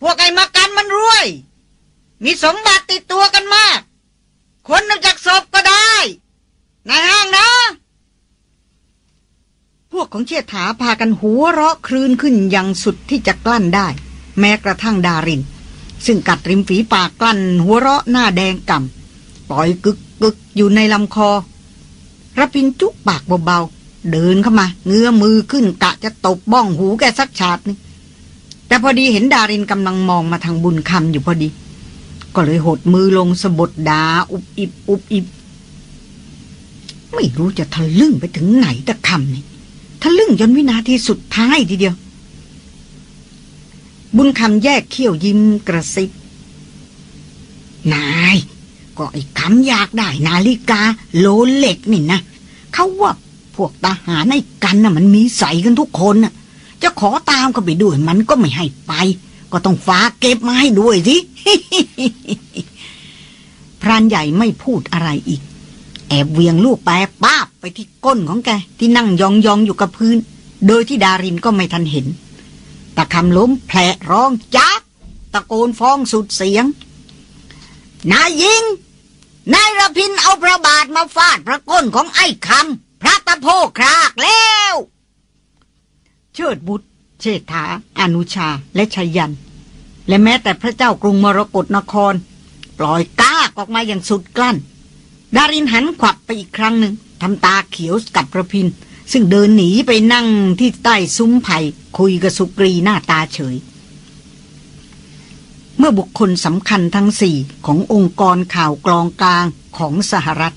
พวกไอ้มากันมันรวย มีสมบัติติดตัวกันมา คนนอกจากศพก็ได้ในห้างนะ พวก ของเชษฐาพากันหัวเราะคลื่นขึ้นอย่างสุดที่จะกลั้นได้ แม้กระทั่งดาริน ซึ่งกัดริมฝีปากกลั้น หัวเราะหน้าแดงก่ำปล่อยกึกกึกอยู่ในลำคอระพินจุกปากเบาๆเดินเข้ามา เงื้อมือขึ้นกะจะตบบ้องหูแกสักฉาดนึงแต่พอดีเห็นดารินกำลังมองมาทางบุญคำอยู่พอดี ก็เลยหดมือลงสะบดดาอุบอิบอุบอิบไม่รู้จะทะลึ่งไปถึงไหนตะคำนี่ะลึ่งจนวินาทีสุดท้ายทีเดียว บุญคำแยกเขี้ยวยิ้มกระซิบนายก็ไอ้คำอยากได้นาฬิกาโลเล็กนี่นะเขาว่าพวกทหารในกันน่ะมันมีใสกันทุกคนน่ะ จะขอตามก็ไปด้วยมันก็ไม่ให้ไป ก็ต้องฟ้าเก็บมาให้ด้วยสิพรานใหญ่ไม่พูดอะไรอีก แอบเวียงลูกแปรป้าบไปที่ก้นของแก ที่นั่งยองยองอยู่กับพื้น โดยที่ดารินก็ไม่ทันเห็นตะคำล้มแผลร้องจักตะโกนฟ้องสุดเสียง นายยิง นายระพินเอาพระบาทมาฟาดพระก้นของไอ้คำพระตะโพครากแล้วเชิดบุตรเชษฐา อนุชาและชัยยัน และแม้แต่พระเจ้ากรุงมรกรนคร ปล่อยก้ากออกมาอย่างสุดกลั้น ดารินหันขวับไปอีกครั้งหนึ่งทำตาเขียวกับระพิน ซึ่งเดินหนีไปนั่งที่ใต้ซุ้มไผ่คุยกับสุกรีหน้าตาเฉย เมื่อบุคคลสำคัญทั้งสี่ขององค์กรข่าวกลองกลางของสหรัฐ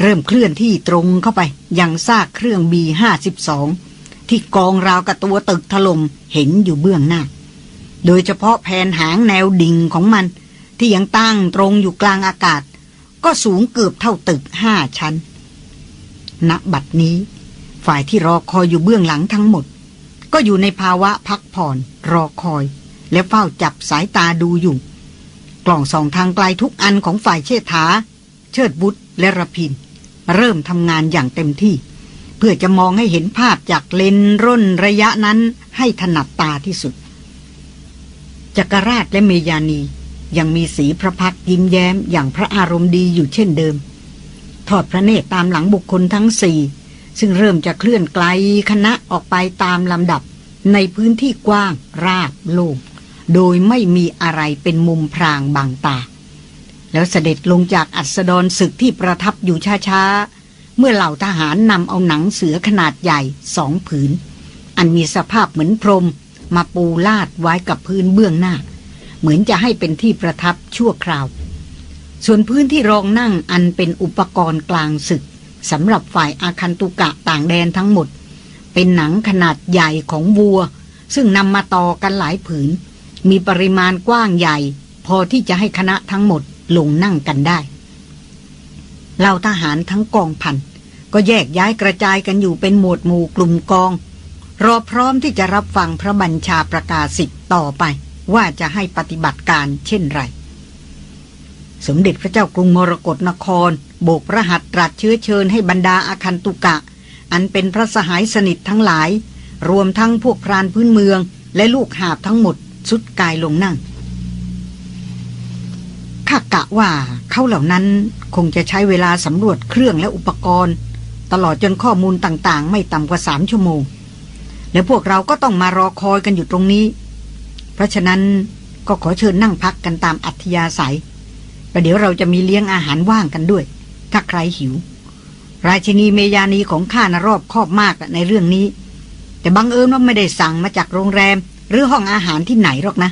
เริ่มเคลื่อนที่ตรงเข้าไป ยังซากเครื่องบีห้าสิบสองที่กองราวกับตัวตึกถล่มเห็นอยู่เบื้องหน้า โดยเฉพาะแผนหางแนวดิ่งของมัน ที่ยังตั้งตรงอยู่กลางอากาศ ก็สูงเกือบเท่าตึกห้าชั้น ณ บัดนี้ ฝ่ายที่รอคอยอยู่เบื้องหลังทั้งหมด ก็อยู่ในภาวะพักผ่อนรอคอย และเฝ้าจับสายตาดูอยู่ กล่องส่องทางไกลทุกอันของฝ่ายเชษฐา เชิดบุตรและระพิน เริ่มทำงานอย่างเต็มที่ เพื่อจะมองให้เห็นภาพจากเลนร่นระยะนั้นให้ถนัดตาที่สุดจักรราชและเมยานี ยังมีสีพระพักยิ้มแย้มอย่างพระอารมณ์ดีอยู่เช่นเดิม ทอดพระเนตรตามหลังบุคคลทั้งสี่ซึ่งเริ่มจะเคลื่อนไกลคณะออกไปตามลำดับ ในพื้นที่กว้างราบโล่งโดยไม่มีอะไรเป็นมุมพรางบางตา แล้วเสด็จลงจากอัสดรศึกที่ประทับอยู่ช้าๆ เมื่อเหล่าทหารนำเอาหนังเสือขนาดใหญ่สองผืน อันมีสภาพเหมือนพรม มาปูลาดไว้กับพื้นเบื้องหน้า เหมือนจะให้เป็นที่ประทับชั่วคราว ส่วนพื้นที่รองนั่งอันเป็นอุปกรณ์กลางศึกสำหรับฝ่ายอาคันตุกะต่างแดนทั้งหมด เป็นหนังขนาดใหญ่ของวัว ซึ่งนำมาต่อกันหลายผืน มีปริมาณกว้างใหญ่ พอที่จะให้คณะทั้งหมดลงนั่งกันได้เหล่าทหารทั้งกองพันก็แยกย้ายกระจายกันอยู่เป็นหมวดหมู่กลุ่มกอง รอพร้อมที่จะรับฟังพระบัญชาประกาศสิทธิ์ต่อไป ว่าจะให้ปฏิบัติการเช่นไร สมเด็จพระเจ้ากรุงมรกรนคร โบกพระหัตตรัสเชื้อเชิญให้บรรดาอาคันตุกะ อันเป็นพระสหายสนิททั้งหลาย รวมทั้งพวกพรานพื้นเมือง และลูกหาบทั้งหมดสุดกายลงนั่งข้ากะว่าเขาเหล่านั้นคงจะใช้เวลาสำรวจเครื่องและอุปกรณ์ ตลอดจนข้อมูลต่างๆ ไม่ต่ำกว่าสามชั่วโมง แล้วพวกเราก็ต้องมารอคอยกันอยู่ตรงนี้ เพราะฉะนั้นก็ขอเชิญนั่งพักกันตามอัธยาศัยประเดี๋ยวเราจะมีเลี้ยงอาหารว่างกันด้วย ถ้าใครหิว ราชินีเมยานีของข้านรอบคอบมากในเรื่องนี้ แต่บังเอิญว่าไม่ได้สั่งมาจากโรงแรม หรือห้องอาหารที่ไหนหรอกนะ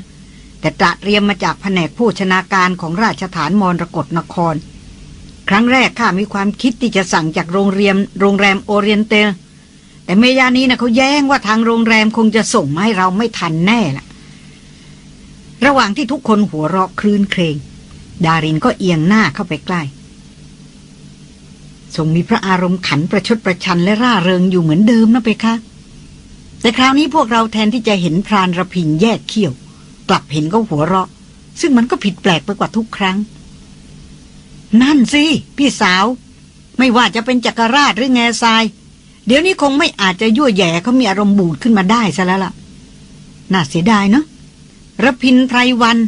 แต่ตระเตรียมมาจากแผนกโภชนาการของราชฐานมรกรนคร ครั้งแรกข้ามีความคิดที่จะสั่งจากโรงเรียนโรงแรมโอเรียนเตลแต่เมยานีนะเขาแย้งว่าทางโรงแรมคงจะส่งมาให้เราไม่ทันแน่ละ ระหว่างที่ทุกคนหัวเราะคลื่นเครง ดารินก็เอียงหน้าเข้าไปใกล้ทรงมีพระอารมณ์ขันประชดประชันและร่าเริงอยู่เหมือนเดิมนะเปคะแต่คราวนี้พวกเราแทนที่จะเห็นพรานระพินแยกเขี้ยว กลับเห็นก็หัวเราะ ซึ่งมันก็ผิดแปลกไปกว่าทุกครั้ง นั่นสิ พี่สาว ไม่ว่าจะเป็นจักรราชหรือแง่ทราย เดี๋ยวนี้คงไม่อาจจะยั่วแย่เขามีอารมณ์บูดขึ้นมาได้ซะแล้วล่ะ น่าเสียดายเนาะ ระพินไพรวัน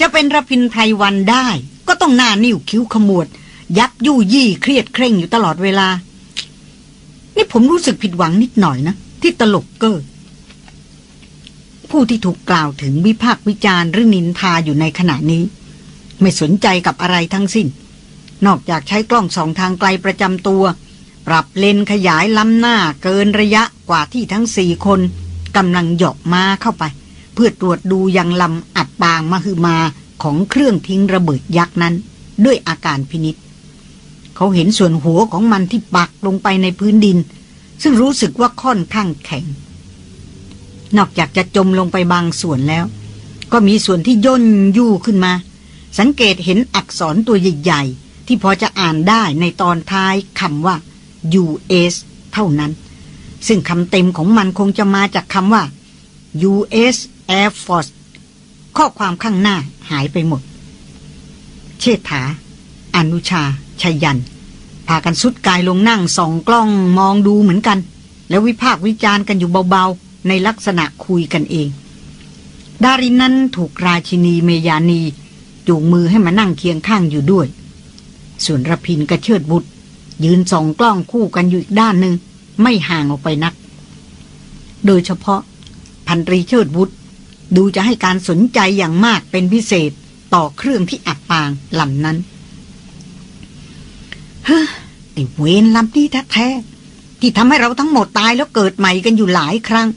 จะเป็นระพินไพรวันได้ ก็ต้องหน้านิ้วคิ้วขมวด ยับยู่ยี่เครียดเคร่งอยู่ตลอดเวลา นี่ผมรู้สึกผิดหวังนิดหน่อยนะ ที่ตลกเกอร์ผู้ที่ถูกกล่าวถึงวิพากษ์วิจารณ์หรือนินทาอยู่ในขณะนี้ ไม่สนใจกับอะไรทั้งสิ้น นอกจากใช้กล้องสองทางไกลประจำตัว ปรับเลนขยายล้ำหน้าเกินระยะกว่าที่ทั้งสี่คนกำลังหยาะมาเข้าไป เพื่อตรวจดูยังลำอัดปางมาคือมาของเครื่องทิ้งระเบิดยักษ์นั้น ด้วยอาการพินิษเขาเห็นส่วนหัวของมันที่ปักลงไปในพื้นดิน ซึ่งรู้สึกว่าค่อนข้างแข็ง นอกจากจะจมลงไปบางส่วนแล้ว ก็มีส่วนที่ย่นยู่ขึ้นมา สังเกตเห็นอักษรตัวใหญ่ๆ ที่พอจะอ่านได้ในตอนท้ายคำว่า US เท่านั้น ซึ่งคำเต็มของมันคงจะมาจากคำว่า US Air Force ข้อความข้างหน้าหายไปหมด เชษฐา อนุชาชยัน พากันสุดกายลงนั่งส่องกล้องมองดูเหมือนกัน แล้ววิพากวิจารณ์กันอยู่เบาๆ ในลักษณะคุยกันเอง ดารินนั้นถูกราชินีเมยานี จูงมือให้มานั่งเคียงข้างอยู่ด้วย ส่วนระพินกระเชิดบุตร ยืนส่องกล้องคู่กันอยู่อีกด้านหนึ่งไม่ห่างออกไปนัก โดยเฉพาะพันตรีเชิดบุตร ดูจะให้การสนใจอย่างมากเป็นพิเศษต่อเครื่องที่อัดปางลำนั้นเฮ้อไอเวนลำนี้แท้ๆที่ทำให้เราทั้งหมดตายแล้วเกิดใหม่กันอยู่หลายครั้ง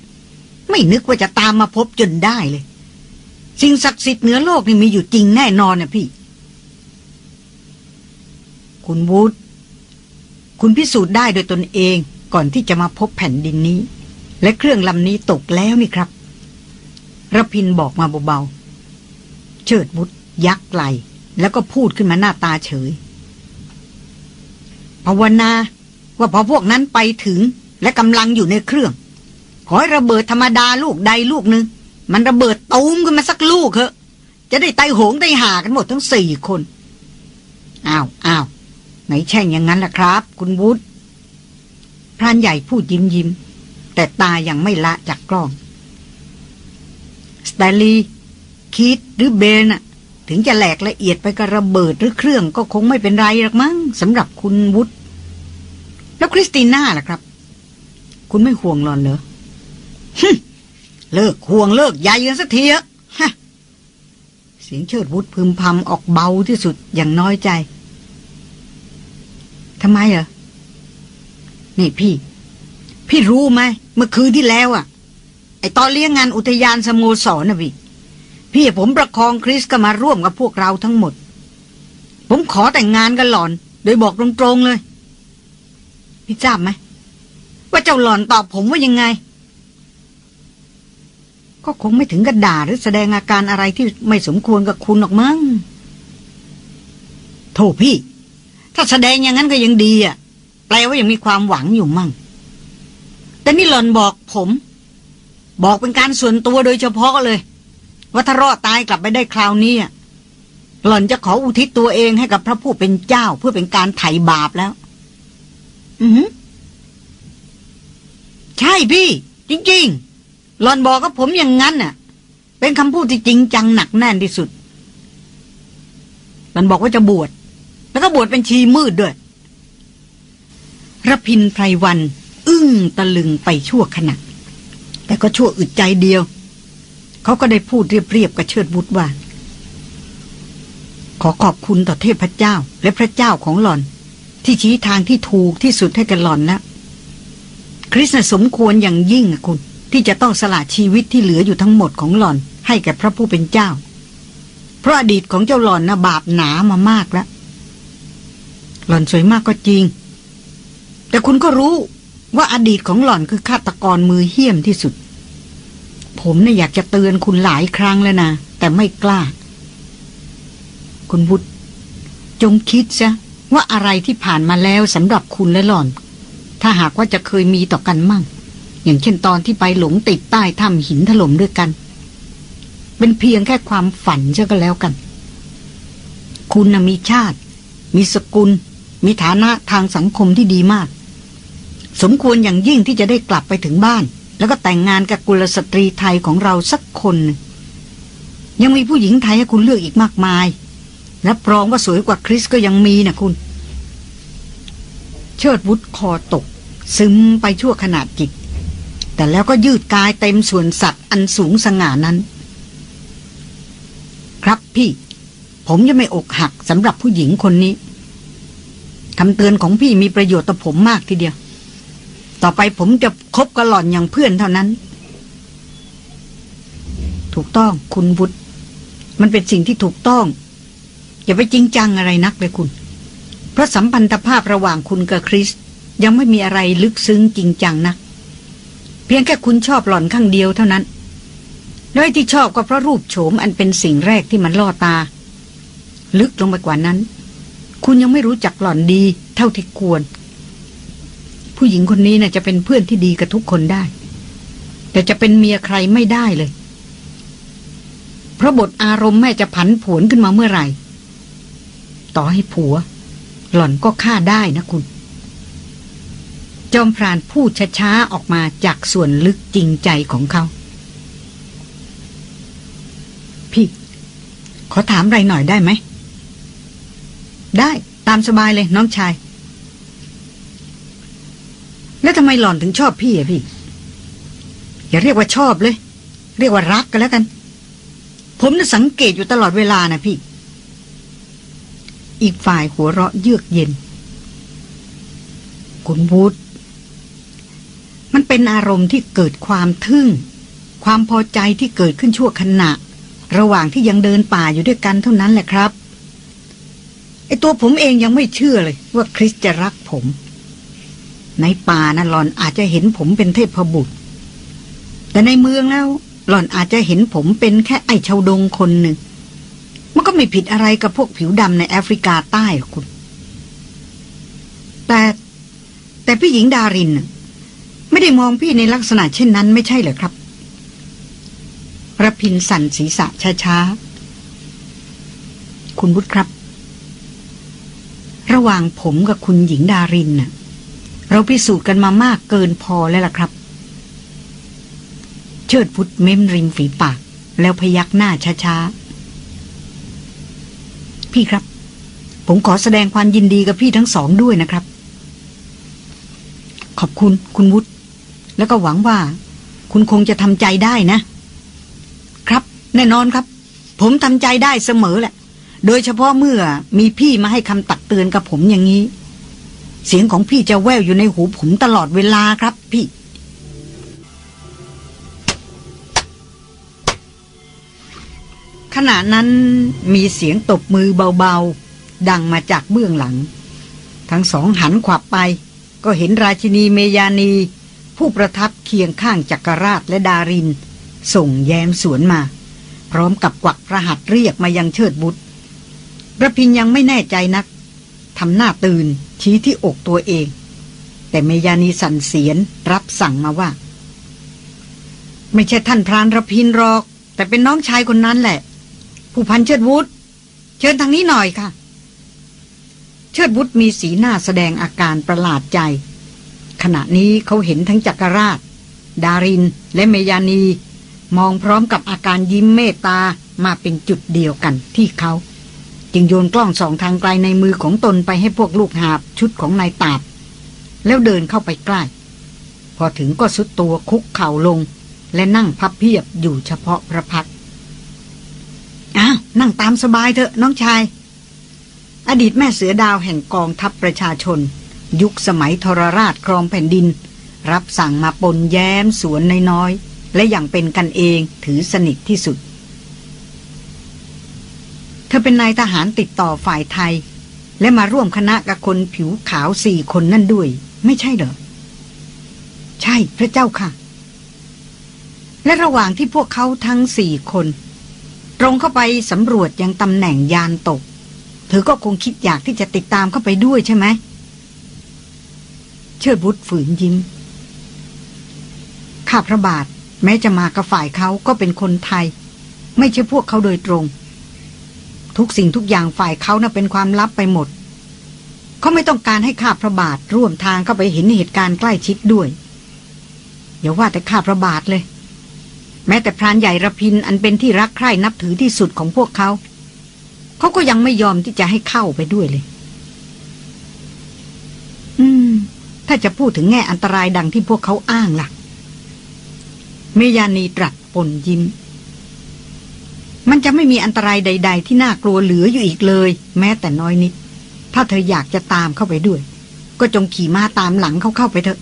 ไม่นึกว่าจะตามมาพบจนได้เลย สิ่งศักดิ์สิทธิ์เหนือโลกนี่มีอยู่จริงแน่นอนนะพี่ คุณวูดคุณพิสูจน์ได้โดยตนเองก่อนที่จะมาพบแผ่นดินนี้ และเครื่องลำนี้ตกแล้วนี่ครับ ระพินบอกมาเบาๆ เชิดบุตรยักไหล แล้วก็พูดขึ้นมาหน้าตาเฉย ภาวนา ว่าพอพวกนั้นไปถึงและกำลังอยู่ในเครื่อง ขอให้ระเบิดธรรมดาลูกใดลูกหนึ่ง มันระเบิดตูมขึ้นมาสักลูกเถอะจะได้ไตโหงไตหากันหมดทั้งสี่คนอ้าวอ้าวไหนแช่งอย่างนั้นล่ะครับ คุณวุฒิพรานใหญ่พูดยิ้มยิ้มแต่ตายังไม่ละจากกล้อง แตลีคิดหรือเบนอะถึงจะแหลกละเอียดไปกับระเบิดหรือเครื่องก็คงไม่เป็นไรหรอกมั้งสำหรับคุณวุฒิแล้วคริสติน่าล่ะครับ คุณไม่ห่วงหรอนเหรอเลิกห่วงเลิกใหญ่กันสักทีอะเสียงเชิดวุฒพึมพำออกเบาที่สุดอย่างน้อยใจทำไมเหรอนี่พี่ พี่รู้ไหมเมื่อคืนที่แล้วอะ ไอตอนเลี้ยงงานอุทยานสโมสรนะพี่พี่ผมประคองคริสก็มาร่วมกับพวกเราทั้งหมด ผมขอแต่งงานกันหล่อน โดยบอกตรงๆเลย พี่ทราบไหมว่าเจ้าหล่อนตอบผมว่ายังไง ก็คงไม่ถึงกับด่าหรือแสดงอาการอะไรที่ไม่สมควรกับคุณหรอกมั้งโถพี่ ถ้าแสดงอย่างนั้นก็ยังดีอะ แปลว่ายังมีความหวังอยู่มั่ง แต่นี่หล่อนบอกผม บอกเป็นการส่วนตัวโดยเฉพาะเลย ว่าถ้ารอดตายกลับไปได้คราวนี้หล่อนจะขออุทิศตัวเองให้กับพระผู้เป็นเจ้าเพื่อเป็นการไถ่บาปแล้ว อือใช่พี่ จริง ๆ หล่อนบอกกับผมอย่างนั้นน่ะ เป็นคำพูดที่จริงจังหนักแน่นที่สุด หล่อนบอกว่าจะบวชแล้วก็บวชเป็นชีมืดด้วยระพินไพรวัน อึ้งตะลึงไปชั่วขณะ แต่ก็ชั่วอึดใจเดียว เขาก็ได้พูดเรียบๆกับเชิดบุตรว่า ขอขอบคุณต่อเทพเจ้าและพระเจ้าของหล่อน ที่ชี้ทางที่ถูกที่สุดให้กันหล่อนนะคริสสมควรอย่างยิ่งคุณ ที่จะต้องสละชีวิตที่เหลืออยู่ทั้งหมดของหล่อน ให้แก่พระผู้เป็นเจ้า เพราะอดีตของเจ้าหล่อนนะบาปหนามามากแล้วหล่อนสวยมากก็จริง แต่คุณก็รู้ ว่าอดีตของหล่อนคือฆาตกรมือเหี้ยมที่สุด ผมน่ะอยากจะเตือนคุณหลายครั้งแล้วนะ แต่ไม่กล้า คุณบุตรจงคิดซะว่าอะไรที่ผ่านมาแล้วสำหรับคุณและหล่อน ถ้าหากว่าจะเคยมีต่อกันมั่ง อย่างเช่นตอนที่ไปหลงติดใต้ถ้ำหินถล่มด้วยกัน เป็นเพียงแค่ความฝันเช่ก็แล้วกัน คุณนะมีชาติ มีสกุล มีฐานะทางสังคมที่ดีมาก สมควรอย่างยิ่งที่จะได้กลับไปถึงบ้าน แล้วก็แต่งงานกับกุลสตรีไทยของเราสักคน ยังมีผู้หญิงไทยให้คุณเลือกอีกมากมายรับรองว่าสวยกว่าคริสก็ยังมีนะคุณ เชิดวุฒคอตก ซึมไปชั่วขนาดจิต แต่แล้วก็ยืดกายเต็มส่วนสัตว์อันสูงสง่านั้น ครับพี่ ผมจะไม่อกหักสำหรับผู้หญิงคนนี้คำเตือนของพี่มีประโยชน์ต่อผมมากทีเดียว ต่อไปผมจะคบกับหล่อนอย่างเพื่อนเท่านั้น ถูกต้องคุณวุฒมันเป็นสิ่งที่ถูกต้อง อย่าไปจริงจังอะไรนักเลยคุณ เพราะสัมพันธภาพระหว่างคุณกับคริส ยังไม่มีอะไรลึกซึ้งจริงจังนัก เพียงแค่คุณชอบหล่อนข้างเดียวเท่านั้นแล้วที่ชอบก็เพราะรูปโฉมอันเป็นสิ่งแรกที่มันล่อตา ลึกลงไปกว่านั้น คุณยังไม่รู้จักหล่อนดี เท่าที่ควร ผู้หญิงคนนี้น่ะจะเป็นเพื่อนที่ดีกับทุกคนได้ แต่จะเป็นเมียใครไม่ได้เลย เพราะบทอารมณ์แม่จะผันผวนขึ้นมาเมื่อไหร่ ต่อให้ผัว หล่อนก็ฆ่าได้นะคุณ จอมพรานพูดช้าๆออกมาจากส่วนลึกจริงใจของเขา พี่ ขอถามอะไรหน่อยได้ไหม ได้ตามสบายเลยน้องชาย แล้วทำไมหล่อนถึงชอบพี่อะพี่ อย่าเรียกว่าชอบเลย เรียกว่ารักกันแล้วกัน ผมน่ะสังเกตอยู่ตลอดเวลานะพี่ อีกฝ่ายหัวเราะเยือกเย็น คุณวูดมันเป็นอารมณ์ที่เกิดความทึ่ง ความพอใจที่เกิดขึ้นชั่วขณะ ระหว่างที่ยังเดินป่าอยู่ด้วยกันเท่านั้นแหละครับไอตัวผมเองยังไม่เชื่อเลยว่าคริสจะรักผม ในป่านะหล่อนอาจจะเห็นผมเป็นเทพบุตร แต่ในเมืองแล้ว หล่อนอาจจะเห็นผมเป็นแค่ไอ้ชาวดงคนหนึ่ง มันก็ไม่ผิดอะไรกับพวกผิวดำในแอฟริกาใต้คุณ แต่แต่พี่หญิงดาริน ไม่ได้มองพี่ในลักษณะเช่นนั้นไม่ใช่เหรอครับระพินสันศีรษะช้าๆ คุณบุตรครับ ระหว่างผมกับคุณหญิงดารินน่ะ เราพิสูจน์กันมามากเกินพอแล้วล่ะครับ เชิดพุทธเม้มริมฝีปาก แล้วพยักหน้าช้าๆ พี่ครับ ผมขอแสดงความยินดีกับพี่ทั้งสองด้วยนะครับ ขอบคุณคุณวุฒิแล้วก็หวังว่า คุณคงจะทำใจได้นะ ครับ แน่นอนครับ ผมทำใจได้เสมอแหละ โดยเฉพาะเมื่อมีพี่มาให้คำตักเตือนกับผมอย่างนี้ เสียงของพี่จะแววอยู่ในหูผมตลอดเวลาครับพี่ ขณะนั้นมีเสียงตบมือเบาๆ ดังมาจากเบื้องหลัง ทั้งสองหันขวับไป ก็เห็นราชินีเมยานี ผู้ประทับเคียงข้างจักรราชและดาริน ส่งแย้มสวนมา พร้อมกับกวักพระหัตเรียกมายังเชิดบุตรระพินยังไม่แน่ใจนัก ทำหน้าตื่น ชี้ที่อกตัวเอง แต่เมยานีสั่นเสียนรับสั่งมาว่า ไม่ใช่ท่านพรานรพินหรอก แต่เป็นน้องชายคนนั้นแหละ ผู้พันเชิดวุฒเชิญทางนี้หน่อยค่ะ เชิดวุฒมีสีหน้าแสดงอาการประหลาดใจ ขณะนี้เขาเห็นทั้งจักรราช ดารินและเมยานี มองพร้อมกับอาการยิ้มเมตตามาเป็นจุดเดียวกันที่เขา จึงโยนกล้องสองทางไกลในมือของตนไปให้พวกลูกหาบชุดของนายตาบแล้วเดินเข้าไปใกล้ พอถึงก็สุดตัวคุกเข่าลง และนั่งพับเพียบอยู่เฉพาะพระพักอ้าวนั่งตามสบายเถอะน้องชาย อดีตแม่เสือดาวแห่งกองทัพประชาชน ยุคสมัยทรราชครองแผ่นดิน รับสั่งมาปนแย้มสวนน้อยๆและอย่างเป็นกันเองถือสนิทที่สุด เธอเป็นนายทหารติดต่อฝ่ายไทย และมาร่วมคณะกับคนผิวขาวสี่คนนั่นด้วย ไม่ใช่เหรอ ใช่พระเจ้าค่ะ และระหว่างที่พวกเขาทั้งสี่คน ตรงเข้าไปสำรวจยังตำแหน่งยานตก เธอก็คงคิดอยากที่จะติดตามเข้าไปด้วยใช่ไหม เชิดบุตรฝืนยิ้มข้าพระบาทแม้จะมากับฝ่ายเขาก็เป็นคนไทย ไม่ใช่พวกเขาโดยตรง ทุกสิ่งทุกอย่างฝ่ายเขานะ่ะเป็นความลับไปหมด เขาไม่ต้องการให้ข้าพระบาทร่วมทางเข้าไปเห็นเหตุการณ์ใกล้ชิดด้วยอย่าว่าแต่ข้าพระบาทเลย แม้แต่พรานใหญ่ระพินอันเป็นที่รักใคร่นับถือที่สุดของพวกเขา เขาก็ยังไม่ยอมที่จะให้เข้าไปด้วยเลย อืม ถ้าจะพูดถึงแง่อันตรายดังที่พวกเขาอ้างล่ะ เมยานีตรัสปนยิ้ม มันจะไม่มีอันตรายใด ๆ ที่น่ากลัวเหลืออยู่อีกเลย แม้แต่น้อยนิด ถ้าเธออยากจะตามเข้าไปด้วย ก็จงขี่ม้าตามหลังเขาเข้าไปเถอะ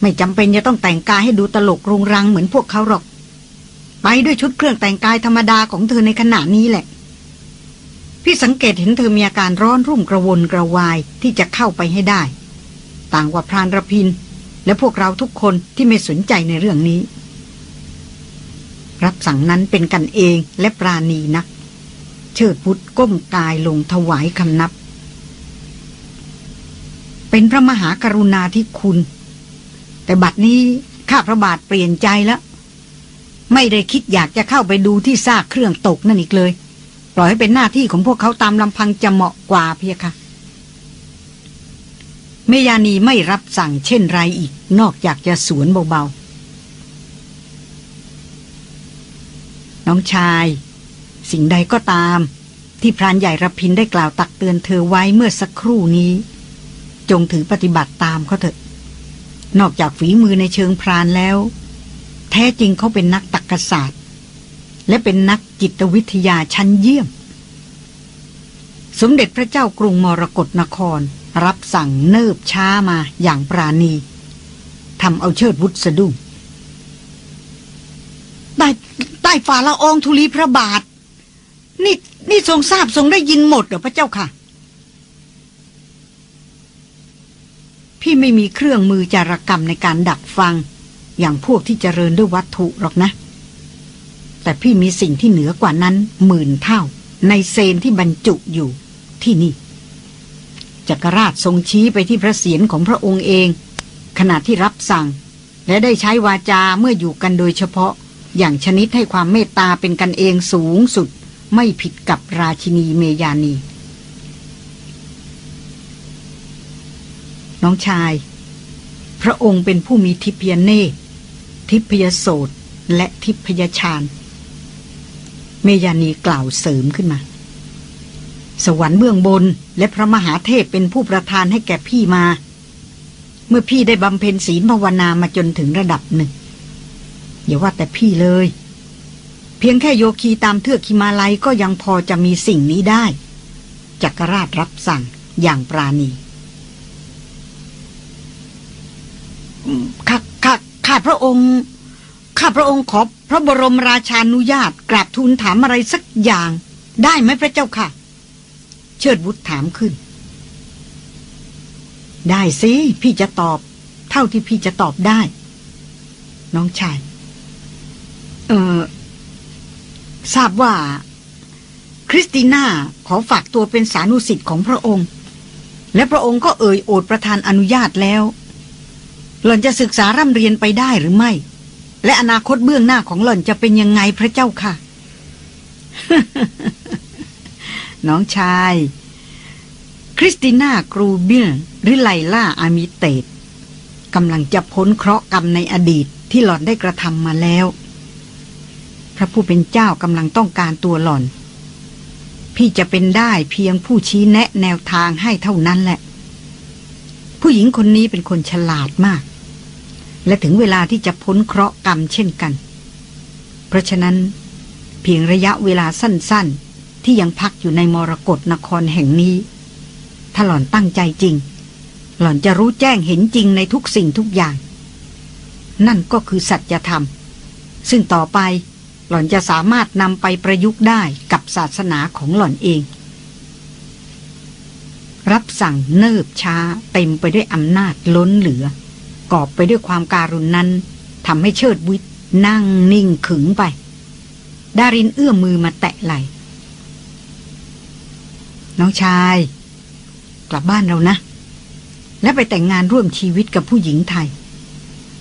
ไม่จำเป็นจะต้องแต่งกายให้ดูตลกรุงรังเหมือนพวกเขาหรอก ไปด้วยชุดเครื่องแต่งกายธรรมดาของเธอในขณะนี้แหละ พี่สังเกตเห็นเธอมีอาการร้อนรุ่มกระวนกระวายที่จะเข้าไปให้ได้ ต่างกว่าพรานระพิน และพวกเราทุกคนที่ไม่สนใจในเรื่องนี้ รับสั่งนั้นเป็นกันเองและปราณีนัก เชิดพุทธก้มกายลงถวายคำนับ เป็นพระมหากรุณาธิคุณ แต่บัดนี้ข้าพระบาทเปลี่ยนใจแล้วไม่ได้คิดอยากจะเข้าไปดูที่ซากเครื่องตกนั่นอีกเลย ปล่อยให้เป็นหน้าที่ของพวกเขาตามลำพังจะเหมาะกว่าเพียค่ะ เมยานีไม่รับสั่งเช่นไรอีก นอกจากจะสวนเบาๆ น้องชาย สิ่งใดก็ตาม ที่พรานใหญ่ระพินได้กล่าวตักเตือนเธอไว้เมื่อสักครู่นี้ จงถือปฏิบัติตามเขาเถอะ นอกจากฝีมือในเชิงพรานแล้ว แท้จริงเขาเป็นนักตักกศาสตร์ และเป็นนักจิตวิทยาชั้นเยี่ยม สมเด็จพระเจ้ากรุงมรกรนคร รับสั่งเนิบช้ามาอย่างปราณีทำเอาเชิดวุฒสะดุ้งใต้ ต้ฝ่าละอองธุลีพระบาท นี่นี่ทรงทราบทรงได้ยินหมดเหรอพระเจ้าค่ะ พี่ไม่มีเครื่องมือจารกรรมในการดักฟัง อย่างพวกที่เจริญด้วยวัตถุหรอกนะ แต่พี่มีสิ่งที่เหนือกว่านั้นหมื่นเท่า ในเซนที่บรรจุอยู่ที่นี่จักรราชทรงชี้ไปที่พระเศียรของพระองค์เอง ขณะที่รับสั่ง และได้ใช้วาจาเมื่ออยู่กันโดยเฉพาะ อย่างชนิดให้ความเมตตาเป็นกันเองสูงสุด ไม่ผิดกับราชินีเมยานี น้องชาย พระองค์เป็นผู้มีทิพยเนตทิพยโสตและทิพยฌานเมยานีกล่าวเสริมขึ้นมา สวรรค์เบื้องบนและพระมหาเทพเป็นผู้ประทานให้แก่พี่มา เมื่อพี่ได้บำเพ็ญศีลภาวนามาจนถึงระดับหนึ่ง อย่าว่าแต่พี่เลย เพียงแค่โยคีตามเทือกคิมาลัยก็ยังพอจะมีสิ่งนี้ได้จักรราชรับสั่งอย่างปราณีข้าข้าข้าพระองค์ ข้าพระองค์ขอพระบรมราชานุญาตกราบทูลถามอะไรสักอย่าง ได้ไหมพระเจ้าค่ะ เชิดวุฒถามขึ้น ได้สิ พี่จะตอบ เท่าที่พี่จะตอบได้ น้องชาย เออทราบว่า คริสติน่าขอฝากตัวเป็นสานุสิทธิ์ของพระองค์ และพระองค์ก็เอ่ยโอดประทานอนุญาตแล้ว หล่อนจะศึกษาร่ำเรียนไปได้หรือไม่ และอนาคตเบื้องหน้าของหล่อนจะเป็นยังไงพระเจ้าค่ะ น้องชาย คริสติน่ากรูเบียนหรือไลล่าอามิเตตกำลังจะพ้นเคราะห์กรรมในอดีตที่หล่อนได้กระทำมาแล้ว พระผู้เป็นเจ้ากำลังต้องการตัวหล่อน พี่จะเป็นได้เพียงผู้ชี้แนะแนวทางให้เท่านั้นแหละ ผู้หญิงคนนี้เป็นคนฉลาดมาก และถึงเวลาที่จะพ้นเคราะห์กรรมเช่นกัน เพราะฉะนั้น เพียงระยะเวลาสั้นๆ ที่ยังพักอยู่ในมรกรนครแห่งนี้ ถ้าหล่อนตั้งใจจริง หล่อนจะรู้แจ้งเห็นจริงในทุกสิ่งทุกอย่าง นั่นก็คือสัจธรรม ซึ่งต่อไป หล่อนจะสามารถนำไปประยุกต์ได้กับศาสนาของหล่อนเอง รับสั่งเนิบช้าเต็มไปด้วยอำนาจล้นเหลือ กอบไปด้วยความการุณนั้นทำให้เชิดวิทย์นั่งนิ่งขึงไป ดารินเอื้อมมือมาแตะไหลน้องชาย กลับบ้านเรานะ และไปแต่งงานร่วมชีวิตกับผู้หญิงไทย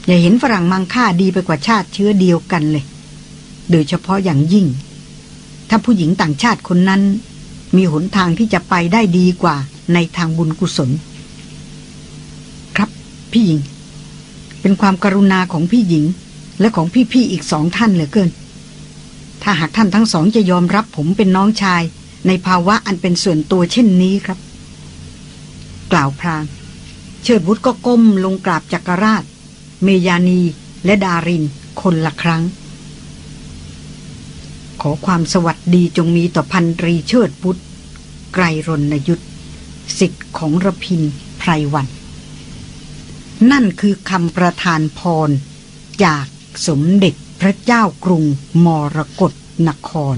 อย่าเห็นฝรั่งมังค่าดีไปกว่าชาติเชื้อเดียวกันเลย โดยเฉพาะอย่างยิ่ง ถ้าผู้หญิงต่างชาติคนนั้น มีหนทางที่จะไปได้ดีกว่าในทางบุญกุศล ครับพี่หญิง เป็นความกรุณาของพี่หญิง และของพี่ๆอีกสองท่านเหลือเกิน ถ้าหากท่านทั้งสองจะยอมรับผมเป็นน้องชาย ในภาวะอันเป็นส่วนตัวเช่นนี้ครับ กล่าวพรางเชิดบุตรก็ก้มลงกราบจักรราช เมยานีและดารินคนละครั้ง อความสวัสดีจงมีต่อพันตรีเชิดบุตรไกรรณยุทธสิทธิ์ของระพินไพรวัน นั่นคือคำประทานพร จากสมเด็จพระเจ้ากรุงมรกรนคร